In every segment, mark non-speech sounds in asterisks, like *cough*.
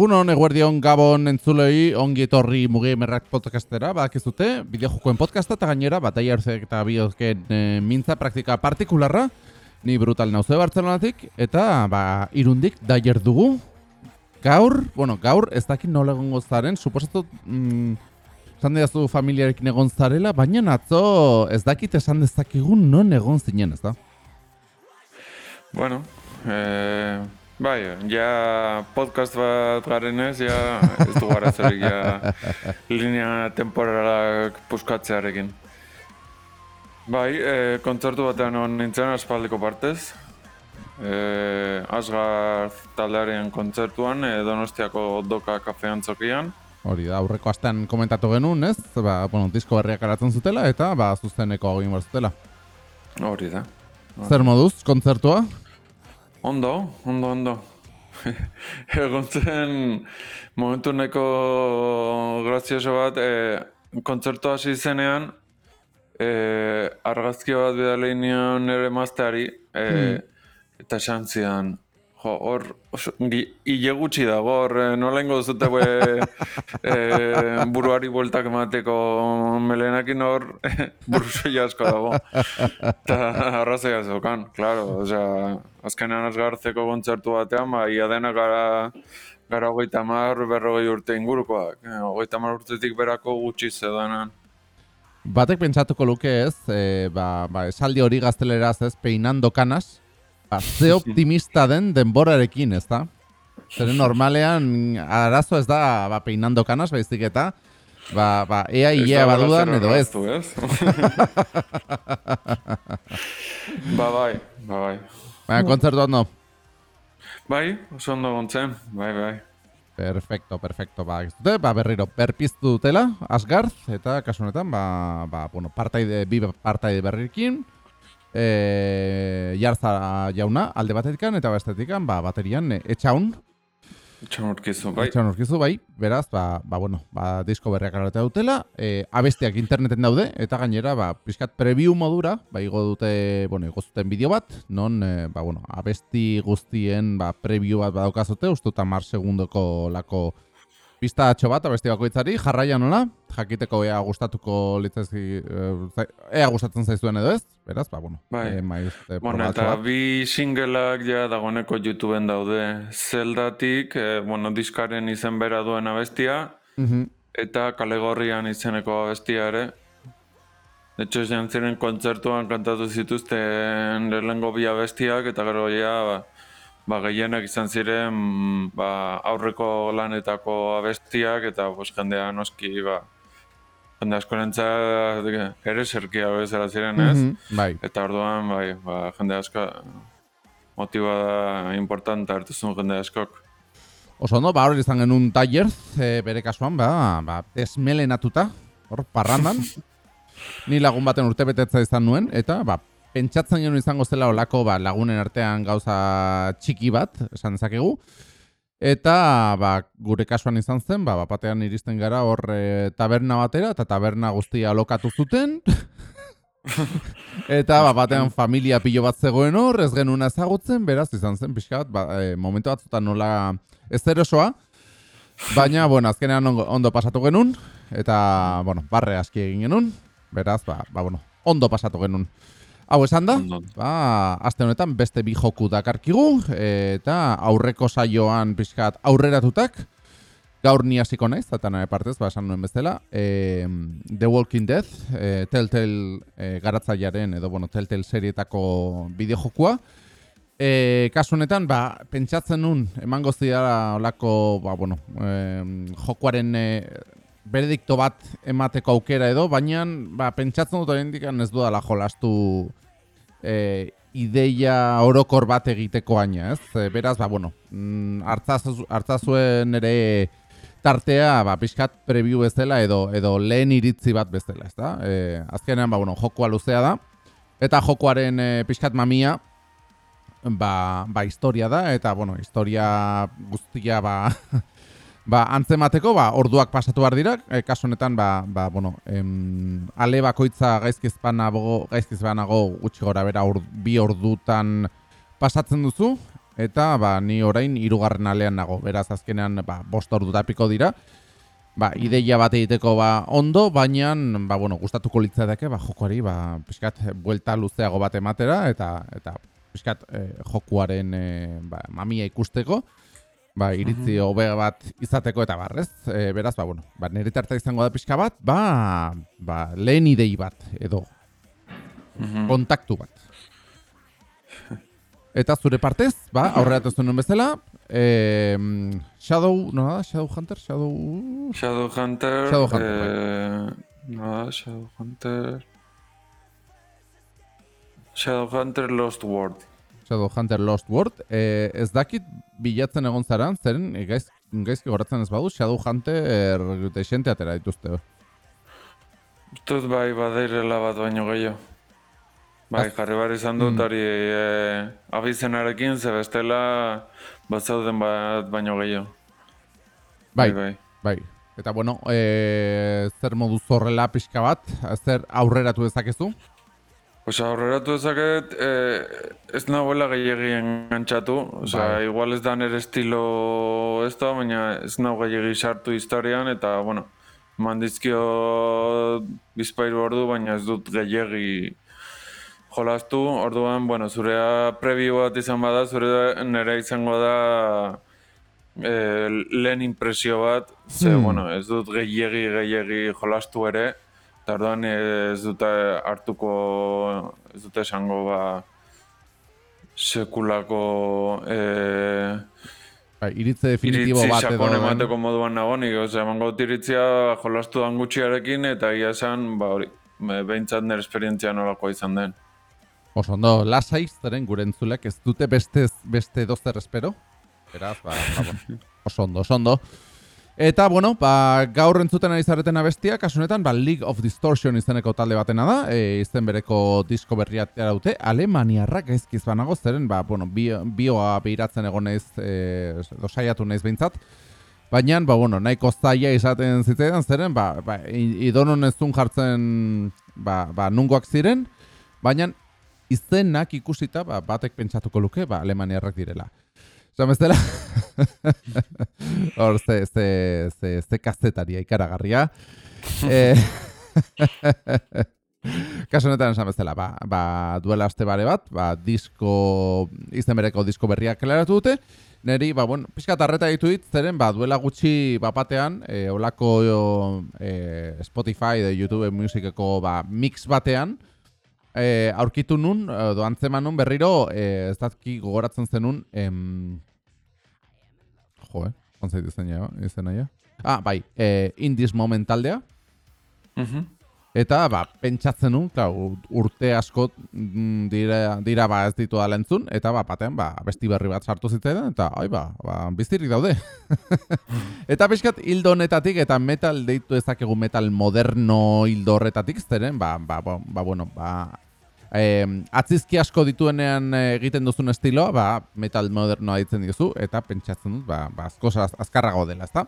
Egun hon, eguerdion gabon entzulei, ongi etorri mugi merrak podcastera, badakizute, bideojokoen podcasta eta gainera, batai hartzek eta biozken e, mintza praktika partikularra, ni brutal nauze Bartzelonatik, eta ba, irundik daier dugu. Gaur, bueno, gaur ez dakit nola egongo zaren, suposatu, mm, esan diazu familiarekin egon zarela, baina atzo ez dakit esan dezakigun non egon zinen, ez da? Bueno, eh, bai, ja podcast bat garen ez, ja ez du gara zerik, ja linea temporalak puskatzearekin. Bai, eh, kontzertu batean on nintzen aspaldiko partez. Eh, Asgar taldearen kontzertuan, eh, Donostiako Doka kafean txokian. Hori da, aurreko astean komentatu genuen, ez? Ba, bueno, disko berriak aratzen zutela eta ba, zuzeneko egin behar zutela. Hori da. Zer moduz, kontzertua? Ondo, ondo, ondo. *laughs* Egon zen momentu neko grazioso bat, e, kontzertu hasi zenean, e, argazki bat bidalein nion nire mazteari, e, eta esan zidan, jo, hor, oso, hile gutxi dago, hor, e, nola ingo zute be, e, buruari bueltak emateko melenakin hor, *laughs* burusoi asko dago. Eta arrazoia zeukan, claro, osea, azkenean asgartzeko kontzertu batean, ba, ia dena gara, gara hogeita mar, berrogei urte ingurukoak. Eh, hogeita mar urtetik berako gutxi zedanan. Batek pentsatuko luke ez, e, ba, ba, esaldi hori gazteleraz ez, peinando kanas, ba, ze optimista den denborarekin, ez da? Zeren normalean arazo ez da ba, peinando kanas, baizik eta, ba, ba, ea hilea da badudan edo ez. ez? *laughs* ba bai, ba bai. Baina kontzertu ondo. Bai, oso ondo gontzen, bai, bai. Perfecto, perfecto. Ba, dute, ba, berriro, berpiztu dutela, Asgarz, eta kasu honetan, ba, ba, bueno, partaide, bi partaide berrikin, e, jarza jauna, alde batetikan, eta bestetikan, ba, baterian, e, etxaun, Txan urkizu, bai. etxaun urkizu, bai, beraz, ba, ba, bueno, ba, disko berriak arratea dutela, e, abestiak interneten daude, eta gainera, ba, pixkat preview modura, ba, igo dute, bueno, igo zuten bideo bat, non, e, ba, bueno, abesti guztien, ba, preview bat badaukazote, uste dut amar segundoko lako pistatxo bat, abesti bakoitzari, jarraian nola, jakiteko ea gustatuko litzazki, e, ea gustatzen zaizuen edo ez, beraz, ba, bueno, Bai. e, maiz, e, Bueno, eta bi singleak ja dagoeneko YouTubeen daude. Zeldatik, eh, bueno, diskaren izen bera duen abestia, Mhm. eta kalegorrian izeneko abestia ere. De hecho, ziren kontzertuan kantatu zituzten lehenengo bi abestiak, eta gero ja, ba, ba, gehienak izan ziren mm, ba, aurreko lanetako abestiak, eta pues, jendea noski, ba, jende askorentzat ere serkia bezala ziren, ez? Mhm, Bai, Eta orduan, bai, ba, jende asko motivada importante hartu zuen jende askok. Oso ondo, ba, hori izan genuen Tigers, e, bere kasuan, ba, ba, desmelenatuta, hor, parrandan. *laughs* Ni lagun baten urte betetza izan nuen, eta, ba, pentsatzen genuen izango zela olako, ba, lagunen artean gauza txiki bat, esan dezakegu. Eta, ba, gure kasuan izan zen, ba, batean iristen gara hor e, taberna batera, eta taberna guztia lokatu zuten. eta, ba, batean familia pilo bat zegoen hor, ez genuen ezagutzen, beraz izan zen, pixka bat, ba, e, momentu batzutan nola ez erosoa, baina, bueno, azkenean ondo, ondo pasatu genuen, eta, bueno, barre aski egin genuen, beraz, ba, ba bueno, ondo pasatu genuen. Hau esan da, ba, aste honetan beste bi joku dakarkigu, eta aurreko saioan pixkat aurreratutak, gaur ni hasiko naiz, eta nire partez, ba, esan nuen bezala, e, The Walking Dead, e, Telltale e, garatzailearen, edo, bueno, Telltale serietako bideojokua, E, kasu honetan, ba, pentsatzen nun, emango zidara olako, ba, bueno, e, jokuaren e, beredikto bat emateko aukera edo, baina ba, pentsatzen dut oraindik ez dudala jolastu e, ideia orokor bat egiteko baina, ez? E, beraz, ba, bueno, mm, hartzazu- hartzazuen ere tartea, ba, pixkat preview bezala edo, edo lehen iritzi bat bezala, ez da? E, azkenean, ba, bueno, jokua luzea da, eta jokuaren e, pixkat mamia, ba, ba historia da, eta, bueno, historia guztia, ba, *laughs* ba antzemateko, ba, orduak pasatu behar dira, e, kasu honetan, ba, ba, bueno, em, ale bakoitza gaizkizpanago, gaizkizpanago gutxi gora bera ur, bi ordutan pasatzen duzu, eta ba, ni orain hirugarren alean nago. Beraz azkenean ba, bost ordu tapiko dira. Ba, ideia bat egiteko ba, ondo, baina ba, bueno, gustatuko litzateke ba, jokoari ba, pixkat buelta luzeago bat ematera eta eta pixkat eh, jokuaren eh, ba, mamia ikusteko ba, iritzi Mhm. hobe bat izateko eta barrez. E, beraz, ba, bueno, ba, nire tarta izango da pixka bat, ba, ba, lehen idei bat, edo Mhm. kontaktu bat. Eta zure partez, ba, aurrera tozun bezala, e, Shadow, no da, Shadow Hunter, Shadow... Shadowhunter. Shadowhunter, eh, nada, Shadowhunter. Shadowhunter Lost World. Shadow Hunter Lost World. E, ez dakit bilatzen egon zaran, zeren e, gaiz, gaizki goratzen ez badu, Shadow Hunter desente atera dituzte. Ustut bai badeirela bat baino gehiago. Bai, Az- jarri behar izan dut Mm. hori e, abizenarekin, ze bestela bat zauden bat baino gehiago. Bai, bai. Bai, eta bueno, e, zer modu zorrela pixka bat, zer aurreratu dezakezu? Osa, aurreratu dezaket, eh, ez nagoela gehiagi engantzatu. Osa, Bai. igual ez da nire estilo ez da, baina ez nago gehiagi sartu historian, eta, bueno, eman dizkio bizpairu ordu, baina ez dut gehiagi jolastu. Orduan, bueno, zurea prebio bat izan bada, zure nire izango da eh, lehen impresio bat, ze, Hmm. bueno, ez dut gehiagi gehiagi jolastu ere, eta orduan ez dute hartuko, ez dute esango ba, sekulako eh, Bai, iritze definitibo iritzi bat edo... sakon emateko moduan nagonik, osea, emango iritzia jolastu dan gutxiarekin, eta egia esan, ba, hori, behintzat nire esperientzia nolakoa izan den. Oso ondo, lasai zeren gure entzulek ez dute beste, beste dozer espero. Beraz, ba, ba, bueno, *laughs* oso ondo, oso ondo. Eta, bueno, ba, gaur entzuten ari zareten abestia, kasu honetan, ba, League of Distortion izeneko talde batena da, e, izen bereko disko berria atera dute, Alemaniarrak gaizkiz banago, zeren, ba, bueno, bio, bioa behiratzen egon naiz, e, edo saiatu naiz behintzat, Baina, ba, bueno, nahiko zaila izaten zitzaidan, zeren, ba, ba, idonon ez jartzen, ba, ba, nungoak ziren, baina izenak ikusita, ba, batek pentsatuko luke, ba, alemaniarrak direla. Esan bezala, *laughs* hor, ze, ze, ze, ze kazetaria ikaragarria. *laughs* *laughs* e, Kaso honetan esan bezala, ba, ba, duela aste bare bat, ba, disko, izen bereko disko berriak klaratu dute, Neri, ba, bueno, pixka tarreta ditu dit, zeren, ba, duela gutxi bapatean, e, olako e, Spotify edo YouTube Musiceko ba, mix batean, e, aurkitu nun, edo antzeman nun berriro, e, ez dakit gogoratzen zenun, em, jo, eh, konzait izena, izena ja. Ah, bai, e, In This Moment taldea, Mhm. Eta, ba, pentsatzen nun, klar, urte asko mm, dira, dira ba ez ditu dala entzun, eta ba, batean, ba, besti berri bat sartu zitzaidan, eta, ai, ba, ba biztirik daude. *laughs* eta pixkat hildo honetatik, eta metal deitu ezakegu metal moderno hildo horretatik, zeren, ba, ba, ba, ba bueno, ba, eh, atzizki asko dituenean eh, egiten duzun estiloa, ba, metal modernoa ditzen diozu, eta pentsatzen dut, ba, ba asko az- azkarrago dela, ezta?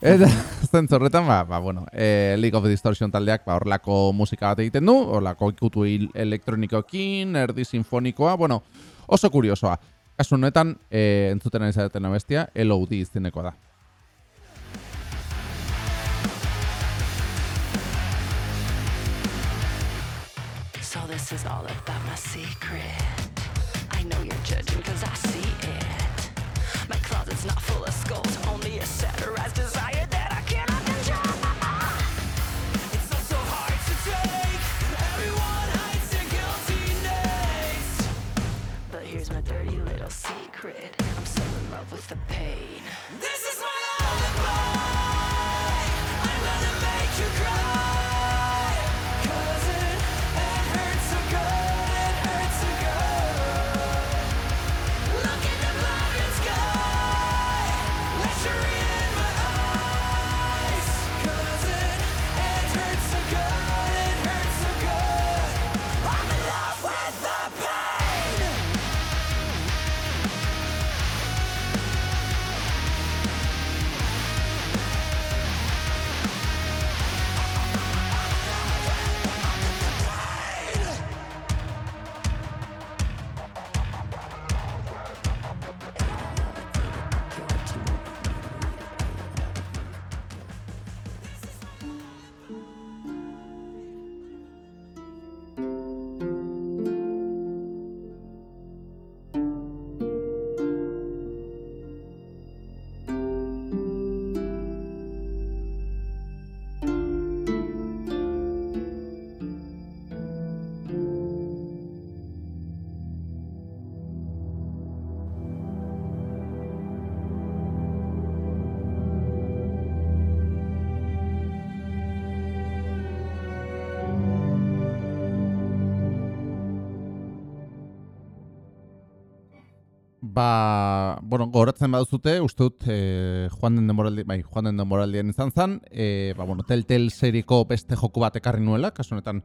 Eta *laughs* zentzu horretan, ba, ba, bueno, e, League of Distortion taldeak ba, horrelako musika bat egiten du, horrelako ikutu elektronikoekin, erdi sinfonikoa, bueno, oso kuriosoa. Kasu honetan, e, entzuten ari zareten abestia, LOD izenekoa da. This is all about my secret. I know you're judging cause I see goratzen baduzute, uste dut, e, joan den demoraldi, bai, joan den demoraldian izan zen, e, ba, bueno, Telltale seriko beste joku bat ekarri nuela, kasu honetan,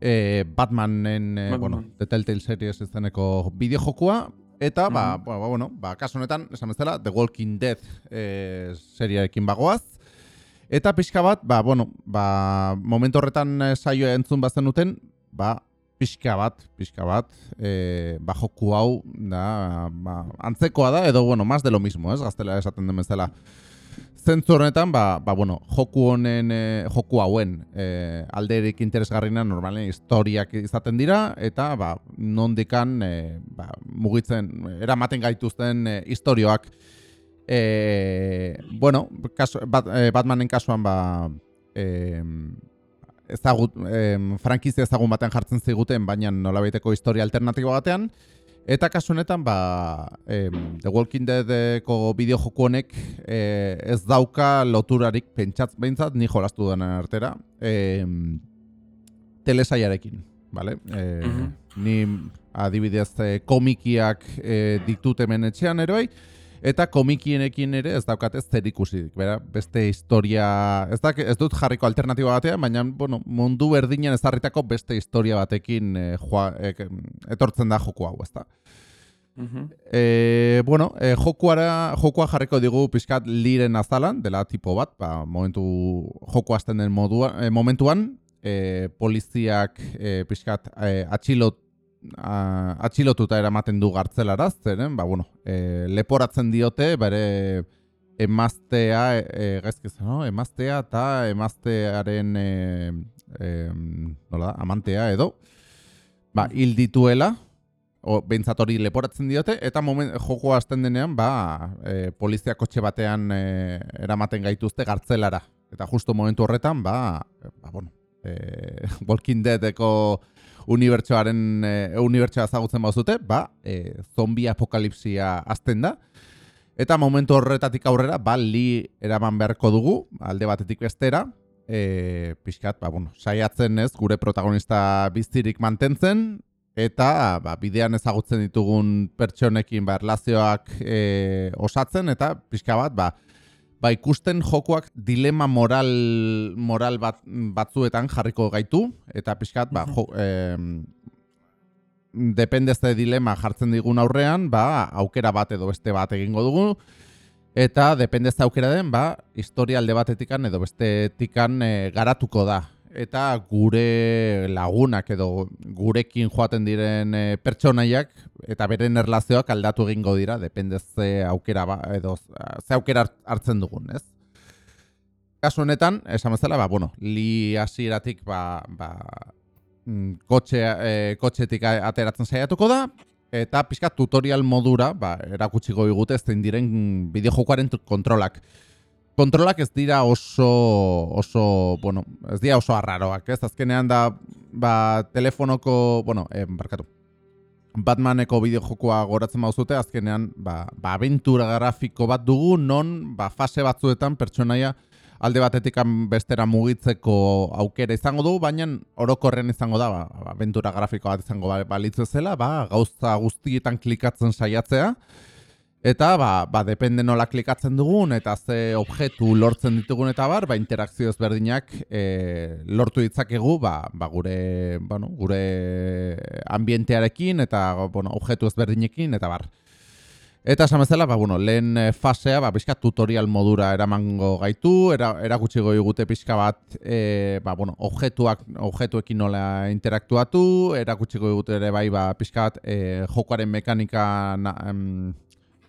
e, Batmanen, e, Batman. bueno, The Telltale series izeneko bideo jokua, eta, ba, Mhm. ba, ba, bueno, ba, kasu honetan, esan bezala, The Walking Dead e, seriarekin bagoaz, Eta pixka bat, ba, bueno, ba, momentu horretan eh, saioa entzun bazen duten, ba, pixka bat, pixka bat, e, ba, joku hau, da, ba, antzekoa da, edo, bueno, más de lo mismo, ez, gaztela esaten den bezala. Zentzu honetan, ba, ba, bueno, joku honen, e, joku hauen, e, alderik interesgarrina normalen historiak izaten dira, eta, ba, nondikan, e, ba, mugitzen, eramaten gaituzten e, istorioak, E, bueno, kasu, bat, e, Batmanen kasuan ba e, ezagut, e, frankizia ezagun batean jartzen ziguten, baina nolabaiteko historia alternatibo batean. Eta kasu honetan, ba, e, The Walking Deadeko bideo joku honek e, ez dauka loturarik pentsatz behintzat ni jolastu duen artera. E, telesaiarekin, vale? E, Mhm. Ni adibidez e, komikiak e, ditut hemen etxean ere bai, Eta komikienekin ere ez daukate zer ikusirik, bera, beste historia, ez, dak, ez dut jarriko alternatiba batean, baina bueno, mundu berdinen ezarritako beste historia batekin e, joa, e, etortzen da joku hau, ezta. Mhm. E, bueno, e, jokuara, jokua jarriko digu pixkat liren azalan, dela tipo bat, ba, momentu joku hasten den modua, e, momentuan, e, poliziak e, pixkat e, atxilot, a, atxilotuta eramaten du gartzelara, zeren, ba, bueno, e, leporatzen diote, bere emaztea, e, e, gaizkiz, no? emaztea eta emaztearen e, e, nola amantea edo, ba, hil dituela, o, behintzat hori leporatzen diote, eta moment, joko hasten denean, ba, e, polizia kotxe batean e, eramaten gaituzte gartzelara. Eta justo momentu horretan, ba, ba bueno, e, *laughs* Walking Deadeko unibertsoaren e, unibertsoa ezagutzen bazute, ba, e, zombi apokalipsia azten da. Eta momentu horretatik aurrera, ba, li eraman beharko dugu, alde batetik bestera, e, pixkat, ba, bueno, saiatzen ez, gure protagonista bizirik mantentzen, eta ba, bidean ezagutzen ditugun pertsonekin ba, erlazioak e, osatzen, eta pixka bat, ba, ba, ikusten jokoak dilema moral, moral bat, batzuetan jarriko gaitu, eta pixkat, ba, jo, em, depende ze dilema jartzen digun aurrean, ba, aukera bat edo beste bat egingo dugu, eta depende ze aukera den, ba, historia alde batetikan edo bestetikan e, garatuko da. Eta gure lagunak edo gurekin joaten diren e, pertsonaiak eta beren erlazioak aldatu egingo dira, depende ze aukera ba, edo ze aukera hart- hartzen dugun, ez? Kasu honetan, esan bezala, ba, bueno, li hasieratik ba, ba, mm, kotxe, e, kotxetik ateratzen saiatuko da, eta pixka tutorial modura, ba, erakutsiko digute zein diren tu- kontrolak. Kontrolak ez dira oso, oso, bueno, ez dira oso arraroak, ez? Azkenean da, ba, telefonoko, bueno, eh, barkatu, Batmaneko bideojokoa goratzen bauzute, azkenean, ba, ba, aventura grafiko bat dugu, non, ba, fase batzuetan pertsonaia alde batetik bestera mugitzeko aukera izango du, baina orokorrean izango da, ba, ba, aventura grafiko bat izango ba- balitzu zela, ba, gauza guztietan klikatzen saiatzea, eta ba, ba, depende nola klikatzen dugun, eta ze objektu lortzen ditugun eta bar, ba, interakzio ezberdinak e, lortu ditzakegu, ba, ba, gure, bueno, gure ambientearekin, eta bueno, objektu ezberdinekin, eta bar. Eta esan bezala, ba, bueno, lehen eh, fasea, ba, pixka tutorial modura eramango gaitu, era, erakutsi goi gute pixka bat, e, ba, bueno, objektuak, objektuekin nola interaktuatu, erakutsi goi gute ere bai, ba, pixka bat, e, jokoaren mekanika na, em,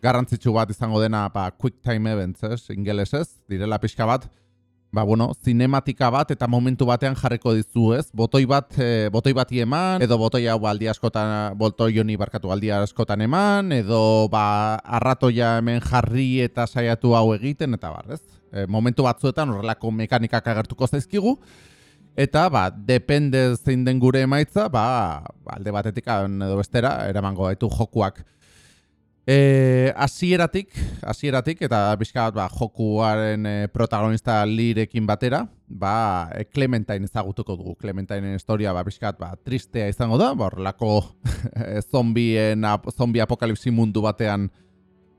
garrantzitsu bat izango dena, ba, quick time events, ez, ingelesez, direla pixka bat, ba, bueno, zinematika bat eta momentu batean jarriko dizu, ez? Botoi bat, e, botoi bati eman, edo botoi hau aldi askotan, botoi honi barkatu aldi askotan eman, edo ba, arratoia hemen jarri eta saiatu hau egiten, eta bar, ez? E, momentu batzuetan horrelako mekanikak agertuko zaizkigu, eta ba, depende zein den gure emaitza, ba, alde batetik edo bestera, eramango gaitu jokuak. E, hasieratik, hasieratik eta bat ba, jokuaren e, protagonista lirekin batera, ba, e, Clementine ezagutuko dugu. Clementine historia ba, bat ba, tristea izango da, ba, horrelako *laughs* e, zombien, ap, zombi apokalipsi mundu batean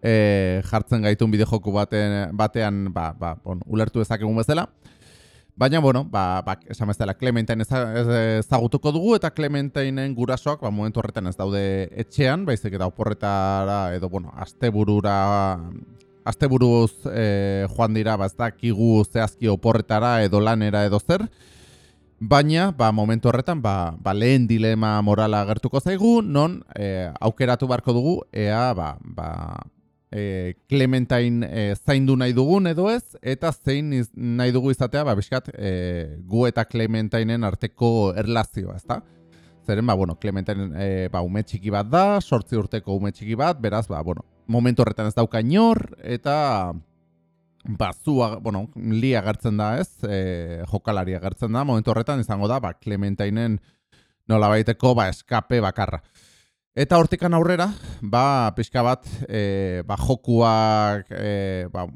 e, jartzen gaitun bideojoku batean, batean ba, ba, bon, ulertu ezakegun bezala. Baina, bueno, ba, ba, esan bezala, Clementine eza- ez- ezagutuko dugu, eta Clementainen gurasoak, ba, momentu horretan ez daude etxean, baizik eta oporretara, edo, bueno, asteburura, asteburuz e, joan dira, ba, ez dakigu zehazki oporretara, edo lanera, edo zer, Baina, ba, momentu horretan, ba, ba, lehen dilema morala agertuko zaigu, non e, aukeratu beharko dugu, ea, ba, ba, e, Clementine e, zaindu nahi dugun edo ez, eta zein iz, nahi dugu izatea, ba, biskat, e, gu eta Clementainen arteko erlazioa, ezta? Zeren, ba, bueno, Clementine e, ba, ume txiki bat da, sortzi urteko ume txiki bat, beraz, ba, bueno, momentu horretan ez dauka inor, eta ba, zua, bueno, li agertzen da ez, e, jokalari agertzen da, momentu horretan izango da, ba, Clementainen nola baiteko, ba, eskape bakarra. Eta hortikan aurrera, ba, pixka bat, e, ba, jokuak, e, ba,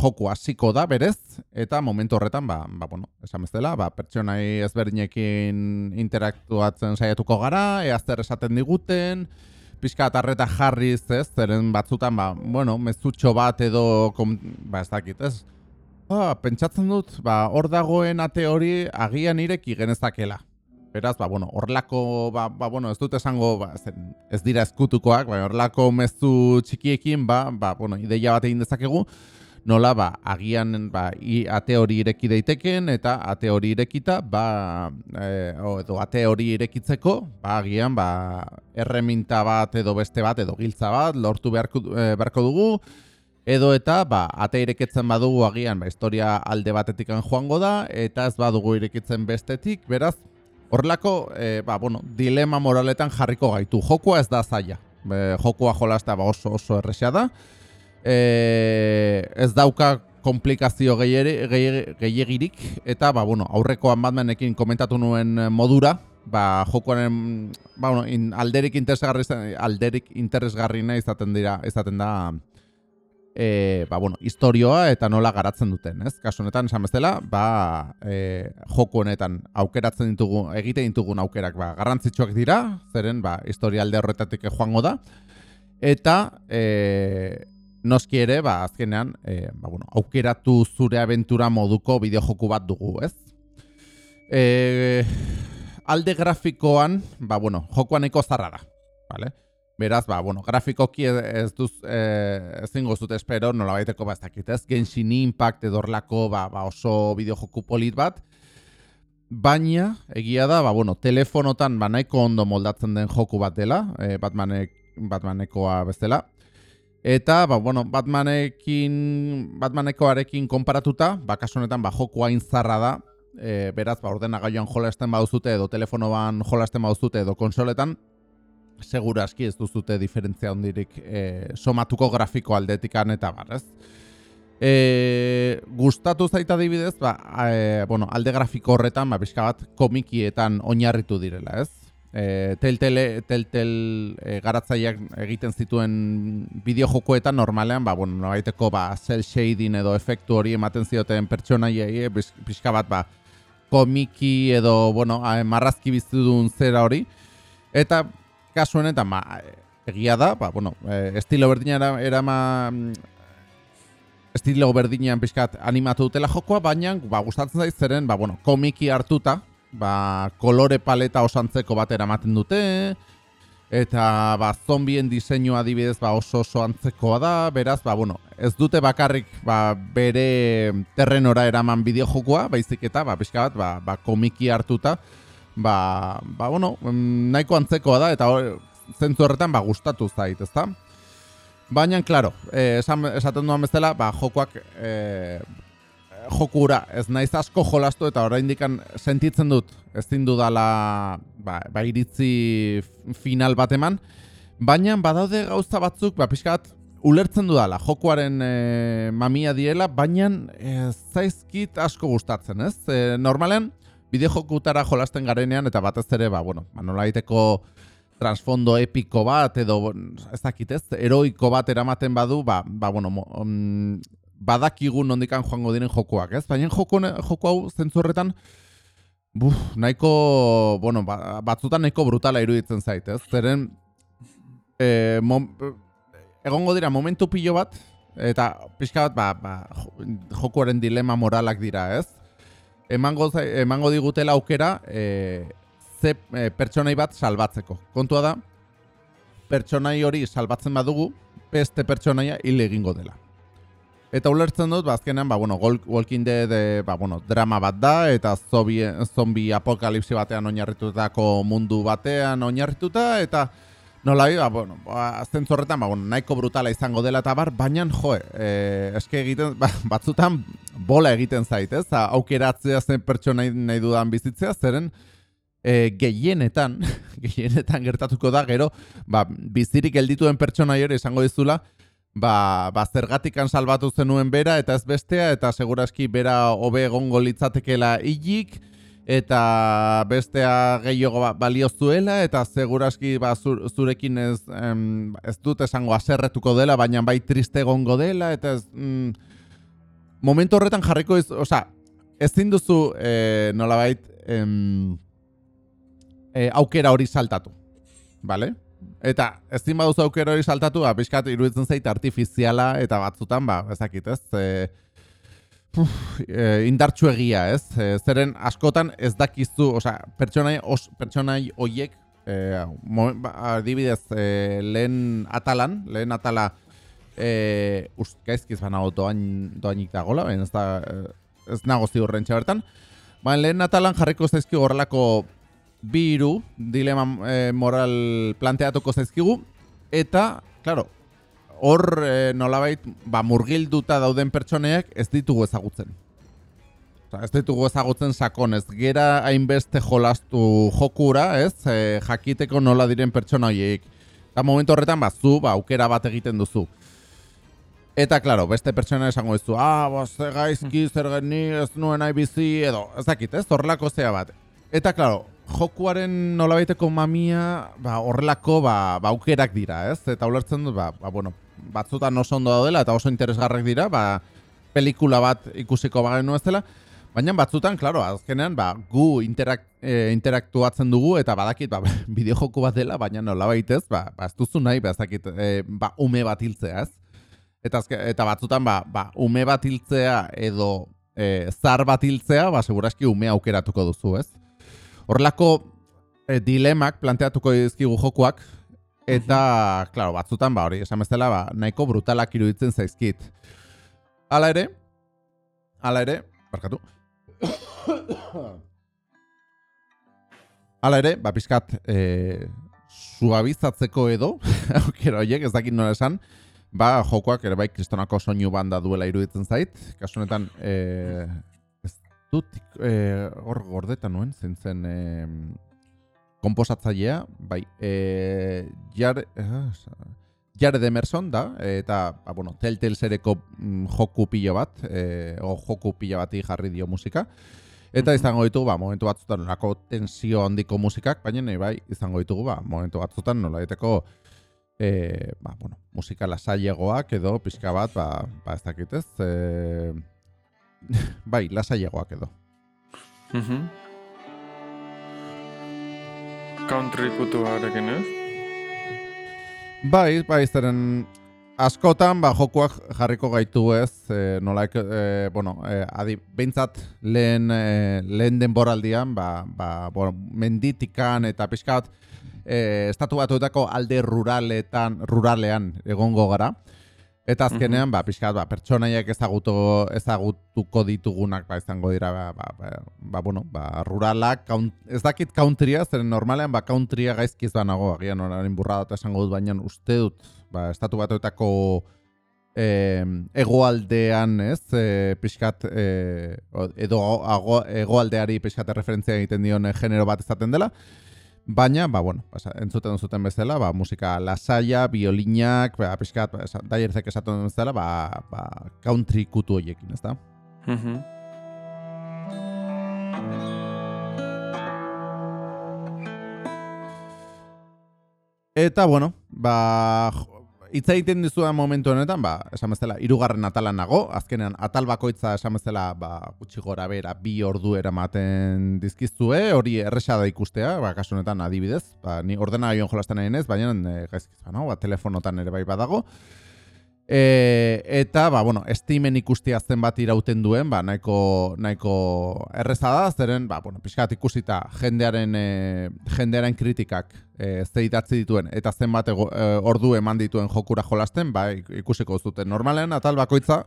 joku hasiko da berez, eta momentu horretan, ba, ba bueno, esan bezala, ba, pertsonai ezberdinekin interaktuatzen saiatuko gara, ea zer esaten diguten, pixka bat arreta jarriz, ez, zeren batzutan, ba, bueno, mezutxo bat edo, kom, ba, ez dakit, ez, ba, pentsatzen dut, ba, hor dagoen ate hori agian ireki genezakela. Beraz, ba, bueno, horlako, ba, ba, bueno, ez dut esango, ba, zen, ez dira eskutukoak, ba, horlako mezu txikiekin, ba, ba, bueno, ideia bat egin dezakegu, nola, ba, agian, ba, i, ate hori ireki daiteken, eta ate hori irekita, ba, e, o, edo ate hori irekitzeko, ba, agian, ba, erreminta bat edo beste bat, edo giltza bat, lortu beharko, e, beharko dugu, edo eta, ba, ate irekitzen badugu agian, ba, historia alde batetikan joango da, eta ez badugu irekitzen bestetik, beraz, Horrelako, e, ba, bueno, dilema moraletan jarriko gaitu. Jokua ez da zaila. E, jokua jolaztea ba oso oso erresa da. E, ez dauka komplikazio gehieri- gehi- gehiegirik eta ba, bueno, aurrekoan Batmanekin komentatu nuen modura, ba, jokoaren ba, bueno, in, alderik interesgarri alderik interesgarriena izaten dira izaten da e, ba, bueno, historioa eta nola garatzen duten, ez? Kasu honetan esan bezala, ba, e, joko honetan aukeratzen ditugu, egite ditugun aukerak ba, garrantzitsuak dira, zeren ba, historia alde horretatik joango da, eta e, noski ere, ba, azkenean, e, ba, bueno, aukeratu zure abentura moduko bideojoku bat dugu, ez? E, alde grafikoan, ba, bueno, jokoan eko zarra da, vale? Beraz, ba, bueno, grafikoki ez, duz, eh, ezingo zut espero, nola baiteko ba, ez? Genshin Impact edorlako ba, ba oso bideojoku polit bat, baina, egia da, ba, bueno, telefonotan ba, nahiko ondo moldatzen den joku bat dela, eh, Batmanek, Batmanekoa bezala, Eta, ba, bueno, Batmanekin, Batmanekoarekin konparatuta, ba, kasu honetan, ba, joku hain zarra da, e, beraz, ba, ordenagailuan jolasten baduzute, edo telefonoan jolasten baduzute, edo konsoletan, segura aski ez duzute diferentzia hondirik e, somatuko grafiko aldetikan eta bar, ez? E, gustatu zaita adibidez, ba, e, bueno, alde grafiko horretan, ba, pixka bat komikietan oinarritu direla, ez? E, Telltale, Telltale e, garatzaileak egiten zituen bideojokoetan normalean, ba, bueno, nobaiteko ba, cel shading edo efektu hori ematen zioten pertsonaiei, pix- pixka bat, ba, komiki edo, bueno, marrazki bizitudun zera hori. Eta kasu honetan, ba, egia da, ba, bueno, e, estilo berdina era, erama, estilo berdinean pixkat animatu dutela jokoa, baina ba, gustatzen zaiz zeren, ba, bueno, komiki hartuta, ba, kolore paleta osantzeko bat eramaten dute, eta ba, zombien diseinua adibidez ba, oso oso antzekoa da, beraz, ba, bueno, ez dute bakarrik ba, bere terrenora eraman bideojokoa, baizik eta ba, pixka bat ba, ba, komiki hartuta, ba, ba, bueno, nahiko antzekoa da, eta zentzu horretan ba, gustatu zait, ezta? Baina, klaro, eh, esan, esaten duan bezala, ba, jokoak eh, jokura ez naiz asko jolastu eta oraindik sentitzen dut ezin dudala ba, ba iritzi final bat eman, baina badaude gauza batzuk ba pixkat ulertzen dudala jokuaren e, mamia diela, baina ez zaizkit asko gustatzen, ez? E, normalen bideojokutara jolasten garenean eta batez ere ba bueno, ba nolaiteko transfondo epiko bat, edo, ez dakit eroiko bat eramaten badu, ba, ba bueno, um, badakigu nondikan joango diren jokoak, ez? Baina joko, joko hau zentzu horretan, buf, nahiko, bueno, ba, batzutan nahiko brutala iruditzen zait, ez? Zeren, e, mom, egongo dira momentu pilo bat, eta pixka bat, ba, ba, jokoaren dilema moralak dira, ez? Emango, emango digutela aukera, e, ze e, pertsonai bat salbatzeko. Kontua da, pertsonai hori salbatzen badugu, beste pertsonaia hil egingo dela. Eta ulertzen dut, bazkenean, ba, bueno, Walking Dead, e, ba, bueno, drama bat da, eta zombie, zombie apokalipsi batean oinarritutako mundu batean oinarrituta, eta nola, ba, bueno, ba, zentzorretan, ba, bueno, nahiko brutala izango dela eta bar, baina, jo, e, eske egiten, ba, batzutan bola egiten zait, ez? Aukeratzea zen pertsona nahi dudan bizitzea, zeren, e, gehienetan, *laughs* gehienetan gertatuko da, gero, ba, bizirik eldituen pertsona hori esango dizula, ba, ba zergatikan salbatu zenuen bera eta ez bestea eta segurazki bera hobe egongo litzatekela hilik eta bestea gehiago ba, balio zuela eta segurazki ba, zurekin ez, em, ez dut esango aserretuko dela baina bai triste egongo dela eta ez, mm, momentu horretan jarriko ez, oza, ezin duzu e, nolabait em, e, aukera hori saltatu, bale? Eta ezin baduzu aukera hori saltatu, ba, pixkat iruditzen zait artifiziala eta batzutan, ba, ezakit, ez? E, puf, e, indartxu egia, ez? E, zeren askotan ez dakizu, osea, pertsonai, os, pertsonai oiek, e, adibidez, e, lehen atalan, lehen atala, e, ust, gaizkiz banago doain, doainik dagoela, ez da, ez nago ziurren txabertan, ba, lehen atalan jarriko zaizki horrelako biru dilema e, moral planteatuko zaizkigu eta, claro, hor e, nolabait ba, murgilduta dauden pertsoneak ez ditugu ezagutzen. Osa, ez ditugu ezagutzen sakonez. Gera hainbeste jolastu jokura, ez? E, jakiteko nola diren pertsona horiek. Eta momentu horretan, ba, zu, ba, aukera bat egiten duzu. Eta, claro, beste pertsona esango dizu, ah, bo, ze gaizki, zer geni, ez nuen nahi bizi, edo, ez dakit, ez, horrelako zea bat. Eta, claro, jokuaren nolabaiteko mamia ba, horrelako ba, ba, aukerak dira, ez? Eta ulertzen dut, ba, ba, bueno, batzutan oso ondo daudela eta oso interesgarrek dira, ba, pelikula bat ikusiko bagenu ez dela, baina batzutan, klaro, azkenean, ba, gu interak, e, interaktuatzen dugu eta badakit, ba, *laughs* bideo joku bat dela, baina nolabaitez, ba, ba, ez duzu nahi, ba, dakit, e, ba, ume bat hiltzea, ez? Eta, azke, eta batzutan, ba, ba, ume bat hiltzea edo e, zar bat hiltzea, ba, seguraski ume aukeratuko duzu, ez? Horrelako e, dilemak planteatuko dizkigu jokuak eta, claro, batzutan ba hori, esan bezala, ba, nahiko brutalak iruditzen zaizkit. Hala ere, hala ere, barkatu. Hala ere, ba, pizkat, e, suabizatzeko edo, *laughs* aukera horiek, ez dakit nola esan, ba, jokoak ere bai kristonako soinu banda duela iruditzen zait. Kasu honetan, e, dut eh, hor gordeta nuen, zintzen e, komposatzailea, bai, e, jar, Jared Emerson da, eta, ba, bueno, Telltale zereko mm, joku pilo bat, e, o joku pilo bati jarri dio musika, eta izango ditugu, ba, momentu batzutan nolako tensio handiko musikak, baina nahi bai, izango ditugu, ba, momentu batzutan nola diteko, e, ba, bueno, musika lasailegoak edo pixka bat, ba, ba ez dakitez, e, *laughs* bai, lasaiagoak edo. Mm -hmm. Country kutuarekin ez? Bai, bai, zeren askotan, ba, jokuak jarriko gaitu ez, e, nola, e, bueno, e, adi, behintzat lehen, e, lehen denboraldian, ba, ba, bueno, menditikan eta pixkat, e, estatu batuetako alde ruraletan, ruralean egongo gara. Eta azkenean, ba, pixkat, ba, pertsonaiak ezagutu, ezagutuko ditugunak, ba, izango dira, ba, ba, ba, ba bueno, ba, ruralak, kaunt, ez dakit countrya, zeren normalean, ba, countrya gaizkiz banago, agian orain burra dut esango dut, baina uste dut, ba, estatu batuetako eh, egoaldean, ez, e, pixkat, e, edo ago, egoaldeari pixkat referentzia egiten dion genero bat ezaten dela, Baina, ba, bueno, basa, entzuten zuten bezala, ba, musika lasaia, biolinak, ba, pixkat, ba, daierzek esaten bezala, ba, ba, country kutu horiekin, ez da? Mm Eta, bueno, ba, hitz egiten dizudan momentu honetan, ba, esan bezala, irugarren atalan nago, azkenean atal bakoitza esan bezala, ba, gutxi gora bera, bi ordu eramaten dizkizue, hori erresa da ikustea, ba, kasu honetan adibidez, ba, ni ordena joan jolasten nahi baina e, gaizkizu, no? ba, telefonotan ere bai badago, E, eta, ba, bueno, Steamen ikustia zenbat irauten duen, ba, nahiko, nahiko erreza da, zeren, ba, bueno, pixkat ikusita jendearen, e, jendearen kritikak e, ze idatzi dituen, eta zenbat e, ordu eman dituen jokura jolasten, ba, ik- ikusiko zuten. Normalean, atal bakoitza,